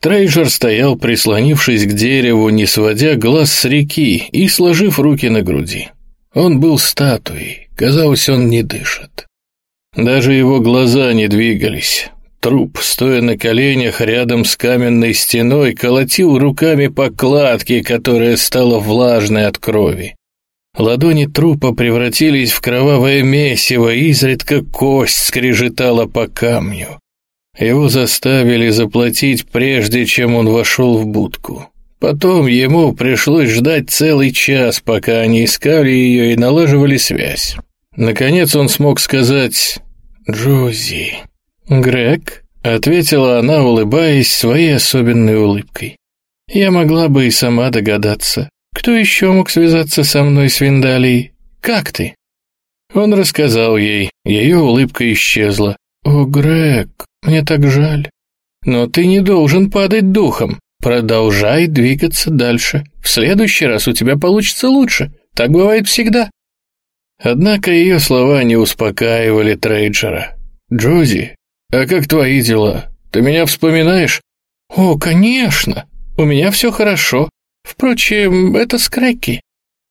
Трейджер стоял, прислонившись к дереву, не сводя глаз с реки и сложив руки на груди. Он был статуей, казалось, он не дышит. Даже его глаза не двигались. Труп, стоя на коленях рядом с каменной стеной, колотил руками по кладке, которая стала влажной от крови. Ладони трупа превратились в кровавое месиво, изредка кость скрежетала по камню. Его заставили заплатить, прежде чем он вошел в будку. Потом ему пришлось ждать целый час, пока они искали ее и налаживали связь. Наконец он смог сказать «Джози». «Грег?» — ответила она, улыбаясь своей особенной улыбкой. «Я могла бы и сама догадаться. Кто еще мог связаться со мной с Виндалией? Как ты?» Он рассказал ей, ее улыбка исчезла. «О, Грег, мне так жаль. Но ты не должен падать духом. Продолжай двигаться дальше. В следующий раз у тебя получится лучше. Так бывает всегда». Однако ее слова не успокаивали Трейджера. «Джози, а как твои дела? Ты меня вспоминаешь?» «О, конечно. У меня все хорошо. Впрочем, это скреки.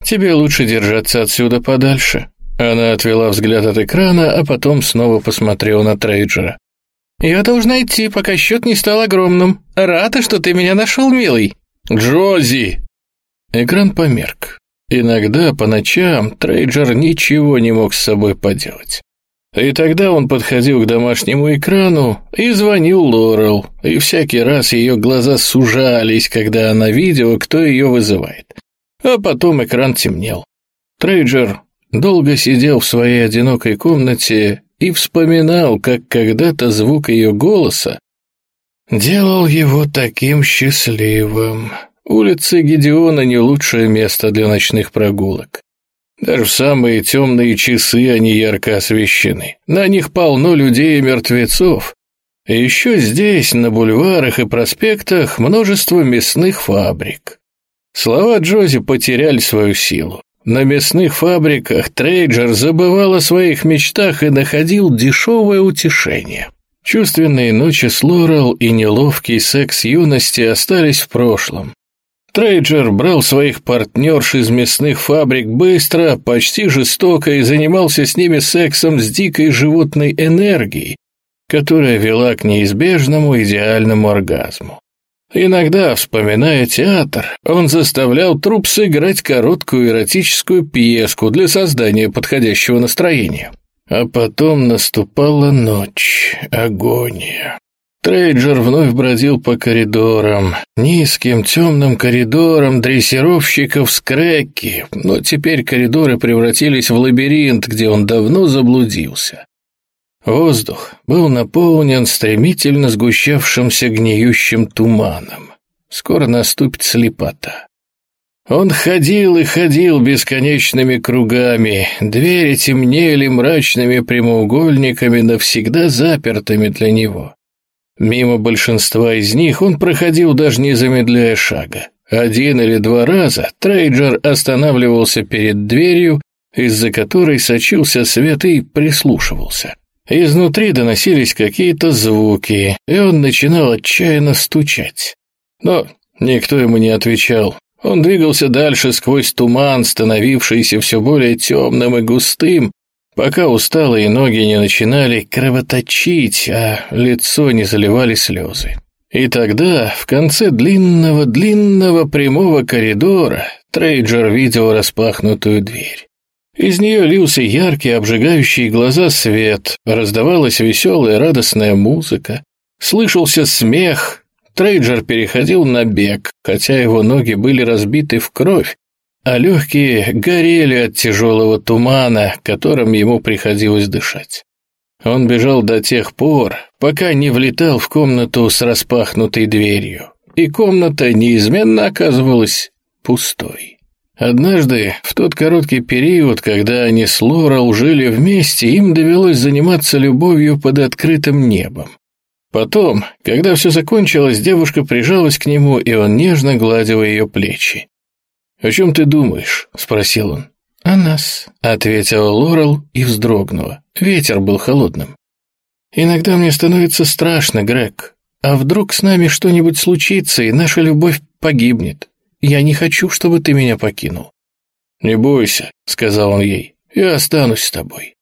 Тебе лучше держаться отсюда подальше». Она отвела взгляд от экрана, а потом снова посмотрела на Трейджера. «Я должна идти, пока счет не стал огромным. Рада, что ты меня нашел, милый». «Джози!» Экран померк. Иногда по ночам Трейджер ничего не мог с собой поделать. И тогда он подходил к домашнему экрану и звонил Лорел, и всякий раз ее глаза сужались, когда она видела, кто ее вызывает. А потом экран темнел. Трейджер долго сидел в своей одинокой комнате и вспоминал, как когда-то звук ее голоса делал его таким счастливым. Улицы Гедеона не лучшее место для ночных прогулок. Даже в самые темные часы они ярко освещены. На них полно людей и мертвецов. И еще здесь, на бульварах и проспектах, множество мясных фабрик. Слова Джози потеряли свою силу. На мясных фабриках Трейджер забывал о своих мечтах и находил дешевое утешение. Чувственные ночи с Лорел и неловкий секс юности остались в прошлом. Трейджер брал своих партнерш из мясных фабрик быстро, почти жестоко и занимался с ними сексом с дикой животной энергией, которая вела к неизбежному идеальному оргазму. Иногда, вспоминая театр, он заставлял труп сыграть короткую эротическую пьеску для создания подходящего настроения. А потом наступала ночь, агония. Трейджер вновь бродил по коридорам, низким темным коридорам дрессировщиков с крэки, но теперь коридоры превратились в лабиринт, где он давно заблудился. Воздух был наполнен стремительно сгущавшимся гниющим туманом. Скоро наступит слепота. Он ходил и ходил бесконечными кругами, двери темнели мрачными прямоугольниками, навсегда запертыми для него. Мимо большинства из них он проходил даже не замедляя шага. Один или два раза Трейджер останавливался перед дверью, из-за которой сочился свет и прислушивался. Изнутри доносились какие-то звуки, и он начинал отчаянно стучать. Но никто ему не отвечал. Он двигался дальше сквозь туман, становившийся все более темным и густым, пока усталые ноги не начинали кровоточить, а лицо не заливали слезы. И тогда, в конце длинного-длинного прямого коридора, Трейджер видел распахнутую дверь. Из нее лился яркий, обжигающий глаза свет, раздавалась веселая радостная музыка, слышался смех. Трейджер переходил на бег, хотя его ноги были разбиты в кровь, а легкие горели от тяжелого тумана, которым ему приходилось дышать. Он бежал до тех пор, пока не влетал в комнату с распахнутой дверью, и комната неизменно оказывалась пустой. Однажды, в тот короткий период, когда они с Лорел жили вместе, им довелось заниматься любовью под открытым небом. Потом, когда все закончилось, девушка прижалась к нему, и он нежно гладил ее плечи. «О чем ты думаешь?» — спросил он. «О нас», — ответила Лорел и вздрогнула. Ветер был холодным. «Иногда мне становится страшно, Грег. А вдруг с нами что-нибудь случится, и наша любовь погибнет? Я не хочу, чтобы ты меня покинул». «Не бойся», — сказал он ей, — «я останусь с тобой».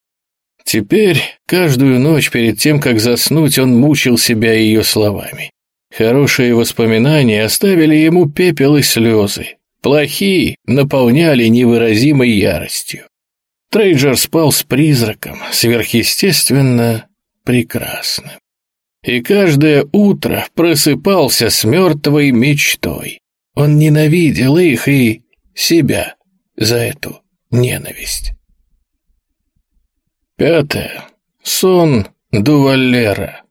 Теперь, каждую ночь перед тем, как заснуть, он мучил себя ее словами. Хорошие воспоминания оставили ему пепел и слезы, Плохие наполняли невыразимой яростью. Трейджер спал с призраком, сверхъестественно прекрасным. И каждое утро просыпался с мертвой мечтой. Он ненавидел их и себя за эту ненависть. Пятое. Сон Дувалера.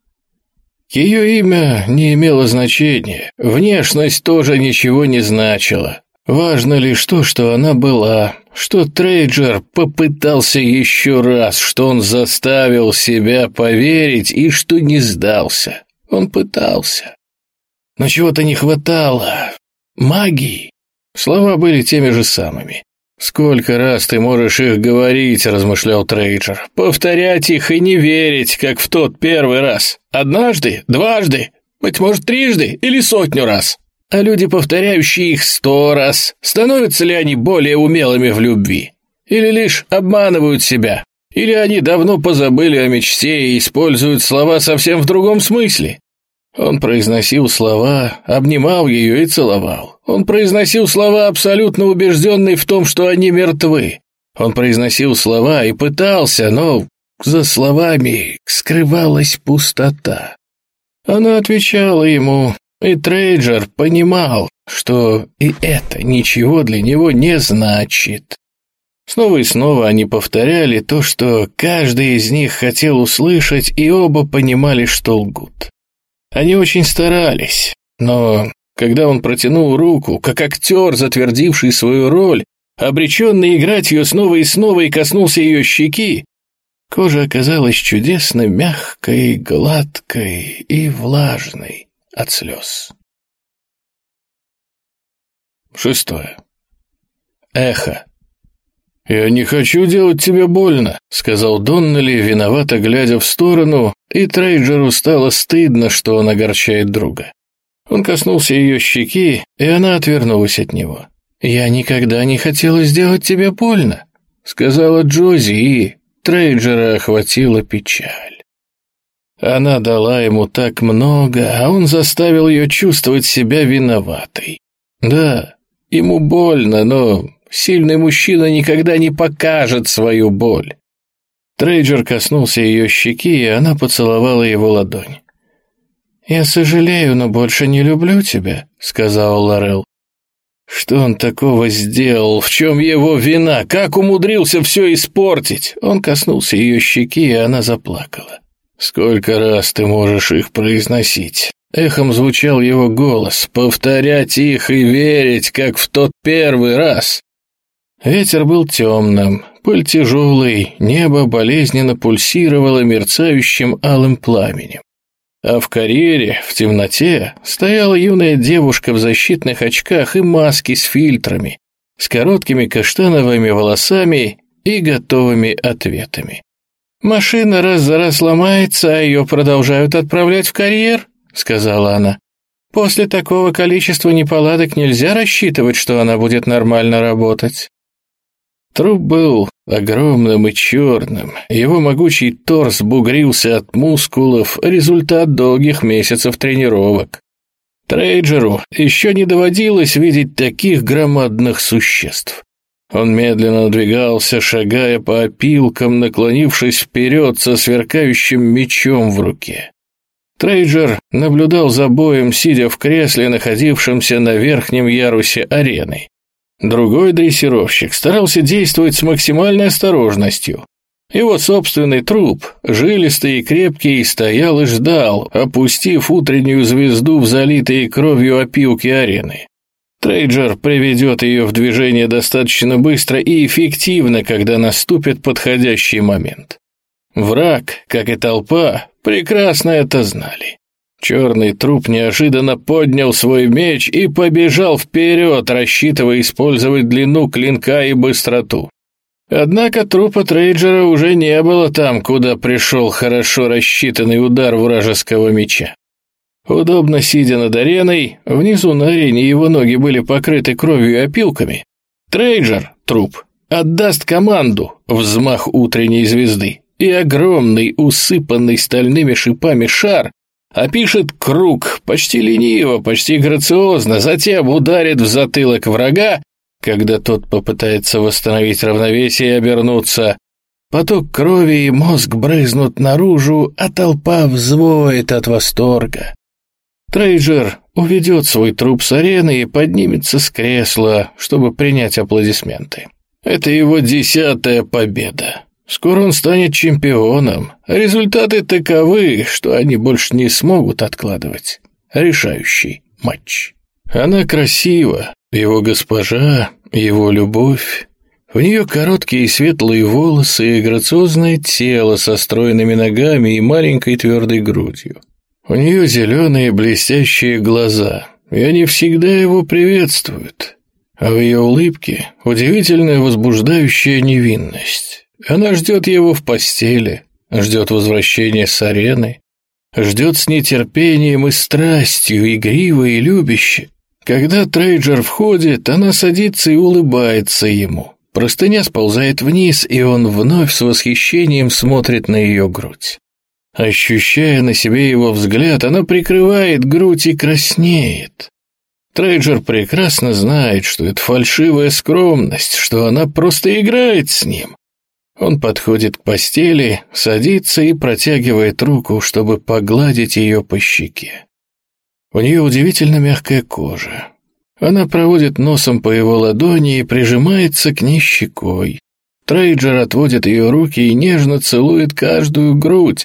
Ее имя не имело значения, внешность тоже ничего не значила. Важно лишь то, что она была, что Трейджер попытался еще раз, что он заставил себя поверить и что не сдался. Он пытался. Но чего-то не хватало. Магии. Слова были теми же самыми. «Сколько раз ты можешь их говорить?» – размышлял Трейджер. «Повторять их и не верить, как в тот первый раз. Однажды, дважды, быть может, трижды или сотню раз. А люди, повторяющие их сто раз, становятся ли они более умелыми в любви? Или лишь обманывают себя? Или они давно позабыли о мечте и используют слова совсем в другом смысле? Он произносил слова, обнимал ее и целовал. Он произносил слова, абсолютно убежденный в том, что они мертвы. Он произносил слова и пытался, но за словами скрывалась пустота. Она отвечала ему, и Трейджер понимал, что и это ничего для него не значит. Снова и снова они повторяли то, что каждый из них хотел услышать, и оба понимали, что лгут. Они очень старались, но когда он протянул руку, как актер, затвердивший свою роль, обреченный играть ее снова и снова и коснулся ее щеки, кожа оказалась чудесно мягкой, гладкой и влажной от слез. Шестое. Эхо. «Я не хочу делать тебе больно», — сказал Доннелли, виновато глядя в сторону, и Трейджеру стало стыдно, что он огорчает друга. Он коснулся ее щеки, и она отвернулась от него. «Я никогда не хотела сделать тебе больно», — сказала Джози, и Трейджера охватила печаль. Она дала ему так много, а он заставил ее чувствовать себя виноватой. Да, ему больно, но сильный мужчина никогда не покажет свою боль. Трейджер коснулся ее щеки, и она поцеловала его ладонь. «Я сожалею, но больше не люблю тебя», — сказал Лорел. Что он такого сделал? В чем его вина? Как умудрился все испортить? Он коснулся ее щеки, и она заплакала. «Сколько раз ты можешь их произносить?» Эхом звучал его голос, повторять их и верить, как в тот первый раз. Ветер был темным, пыль тяжелой, небо болезненно пульсировало мерцающим алым пламенем. А в карьере, в темноте, стояла юная девушка в защитных очках и маске с фильтрами, с короткими каштановыми волосами и готовыми ответами. «Машина раз за раз ломается, а ее продолжают отправлять в карьер», — сказала она. «После такого количества неполадок нельзя рассчитывать, что она будет нормально работать». Труп был огромным и черным, его могучий торс бугрился от мускулов, результат долгих месяцев тренировок. Трейджеру еще не доводилось видеть таких громадных существ. Он медленно надвигался, шагая по опилкам, наклонившись вперед со сверкающим мечом в руке. Трейджер наблюдал за боем, сидя в кресле, находившемся на верхнем ярусе арены. Другой дрессировщик старался действовать с максимальной осторожностью. Его собственный труп, жилистый и крепкий, стоял и ждал, опустив утреннюю звезду в залитые кровью опилки арены. Трейджер приведет ее в движение достаточно быстро и эффективно, когда наступит подходящий момент. Враг, как и толпа, прекрасно это знали. Черный труп неожиданно поднял свой меч и побежал вперед, рассчитывая использовать длину клинка и быстроту. Однако трупа Трейджера уже не было там, куда пришел хорошо рассчитанный удар вражеского меча. Удобно сидя над ареной, внизу на арене его ноги были покрыты кровью и опилками. Трейджер, труп, отдаст команду, взмах утренней звезды, и огромный, усыпанный стальными шипами шар опишет круг, почти лениво, почти грациозно, затем ударит в затылок врага, когда тот попытается восстановить равновесие и обернуться. Поток крови и мозг брызнут наружу, а толпа взвоет от восторга. Трейджер уведет свой труп с арены и поднимется с кресла, чтобы принять аплодисменты. Это его десятая победа. Скоро он станет чемпионом. Результаты таковы, что они больше не смогут откладывать. Решающий матч. Она красива, его госпожа, его любовь. У нее короткие светлые волосы и грациозное тело со стройными ногами и маленькой твердой грудью. У нее зеленые блестящие глаза, и они всегда его приветствуют. А в ее улыбке удивительная возбуждающая невинность. Она ждет его в постели, ждет возвращения с арены, ждет с нетерпением и страстью, игриво и любяще. Когда трейджер входит, она садится и улыбается ему. Простыня сползает вниз, и он вновь с восхищением смотрит на ее грудь. Ощущая на себе его взгляд, она прикрывает грудь и краснеет. Трейджер прекрасно знает, что это фальшивая скромность, что она просто играет с ним. Он подходит к постели, садится и протягивает руку, чтобы погладить ее по щеке. У нее удивительно мягкая кожа. Она проводит носом по его ладони и прижимается к ней щекой. Трейджер отводит ее руки и нежно целует каждую грудь,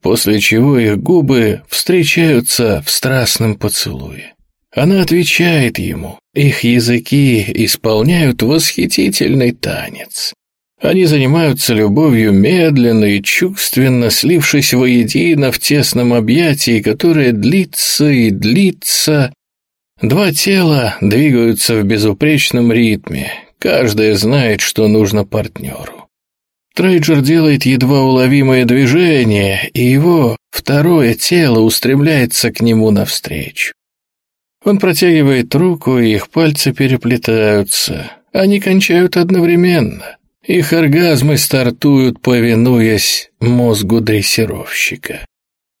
после чего их губы встречаются в страстном поцелуе. Она отвечает ему, их языки исполняют восхитительный танец. Они занимаются любовью медленно и чувственно, слившись воедино в тесном объятии, которое длится и длится. Два тела двигаются в безупречном ритме, каждое знает, что нужно партнеру. Трейджер делает едва уловимое движение, и его второе тело устремляется к нему навстречу. Он протягивает руку, и их пальцы переплетаются. Они кончают одновременно. Их оргазмы стартуют, повинуясь мозгу дрессировщика.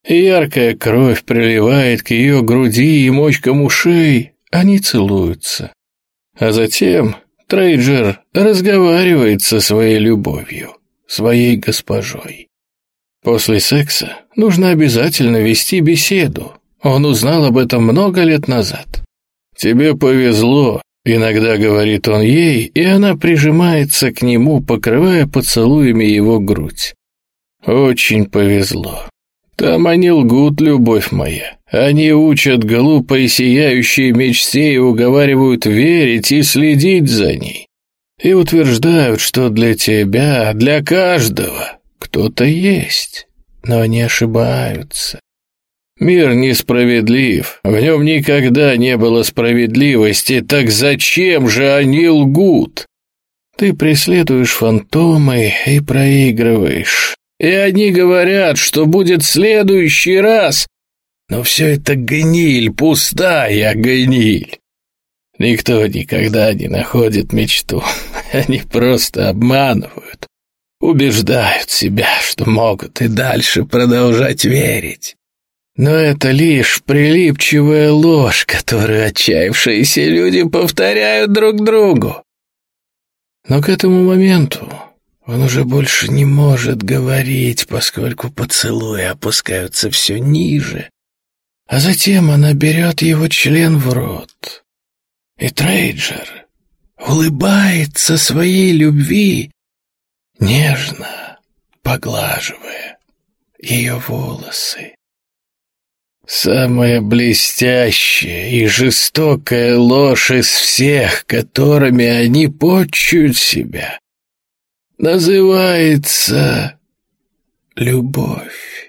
Яркая кровь приливает к ее груди и мочкам ушей. Они целуются. А затем Трейджер разговаривает со своей любовью своей госпожой. После секса нужно обязательно вести беседу. Он узнал об этом много лет назад. «Тебе повезло», — иногда говорит он ей, и она прижимается к нему, покрывая поцелуями его грудь. «Очень повезло. Там они лгут, любовь моя. Они учат глупой сияющей мечте и уговаривают верить и следить за ней и утверждают, что для тебя, для каждого кто-то есть, но они ошибаются. Мир несправедлив, в нем никогда не было справедливости, так зачем же они лгут? Ты преследуешь фантомы и проигрываешь. И они говорят, что будет следующий раз. Но все это гниль, пустая гниль. Никто никогда не находит мечту. Они просто обманывают, убеждают себя, что могут и дальше продолжать верить. Но это лишь прилипчивая ложь, которую отчаявшиеся люди повторяют друг другу. Но к этому моменту он уже больше не может говорить, поскольку поцелуи опускаются все ниже. А затем она берет его член в рот. И Трейджер улыбается своей любви, нежно поглаживая ее волосы. Самая блестящая и жестокая ложь из всех, которыми они почуют себя, называется любовь.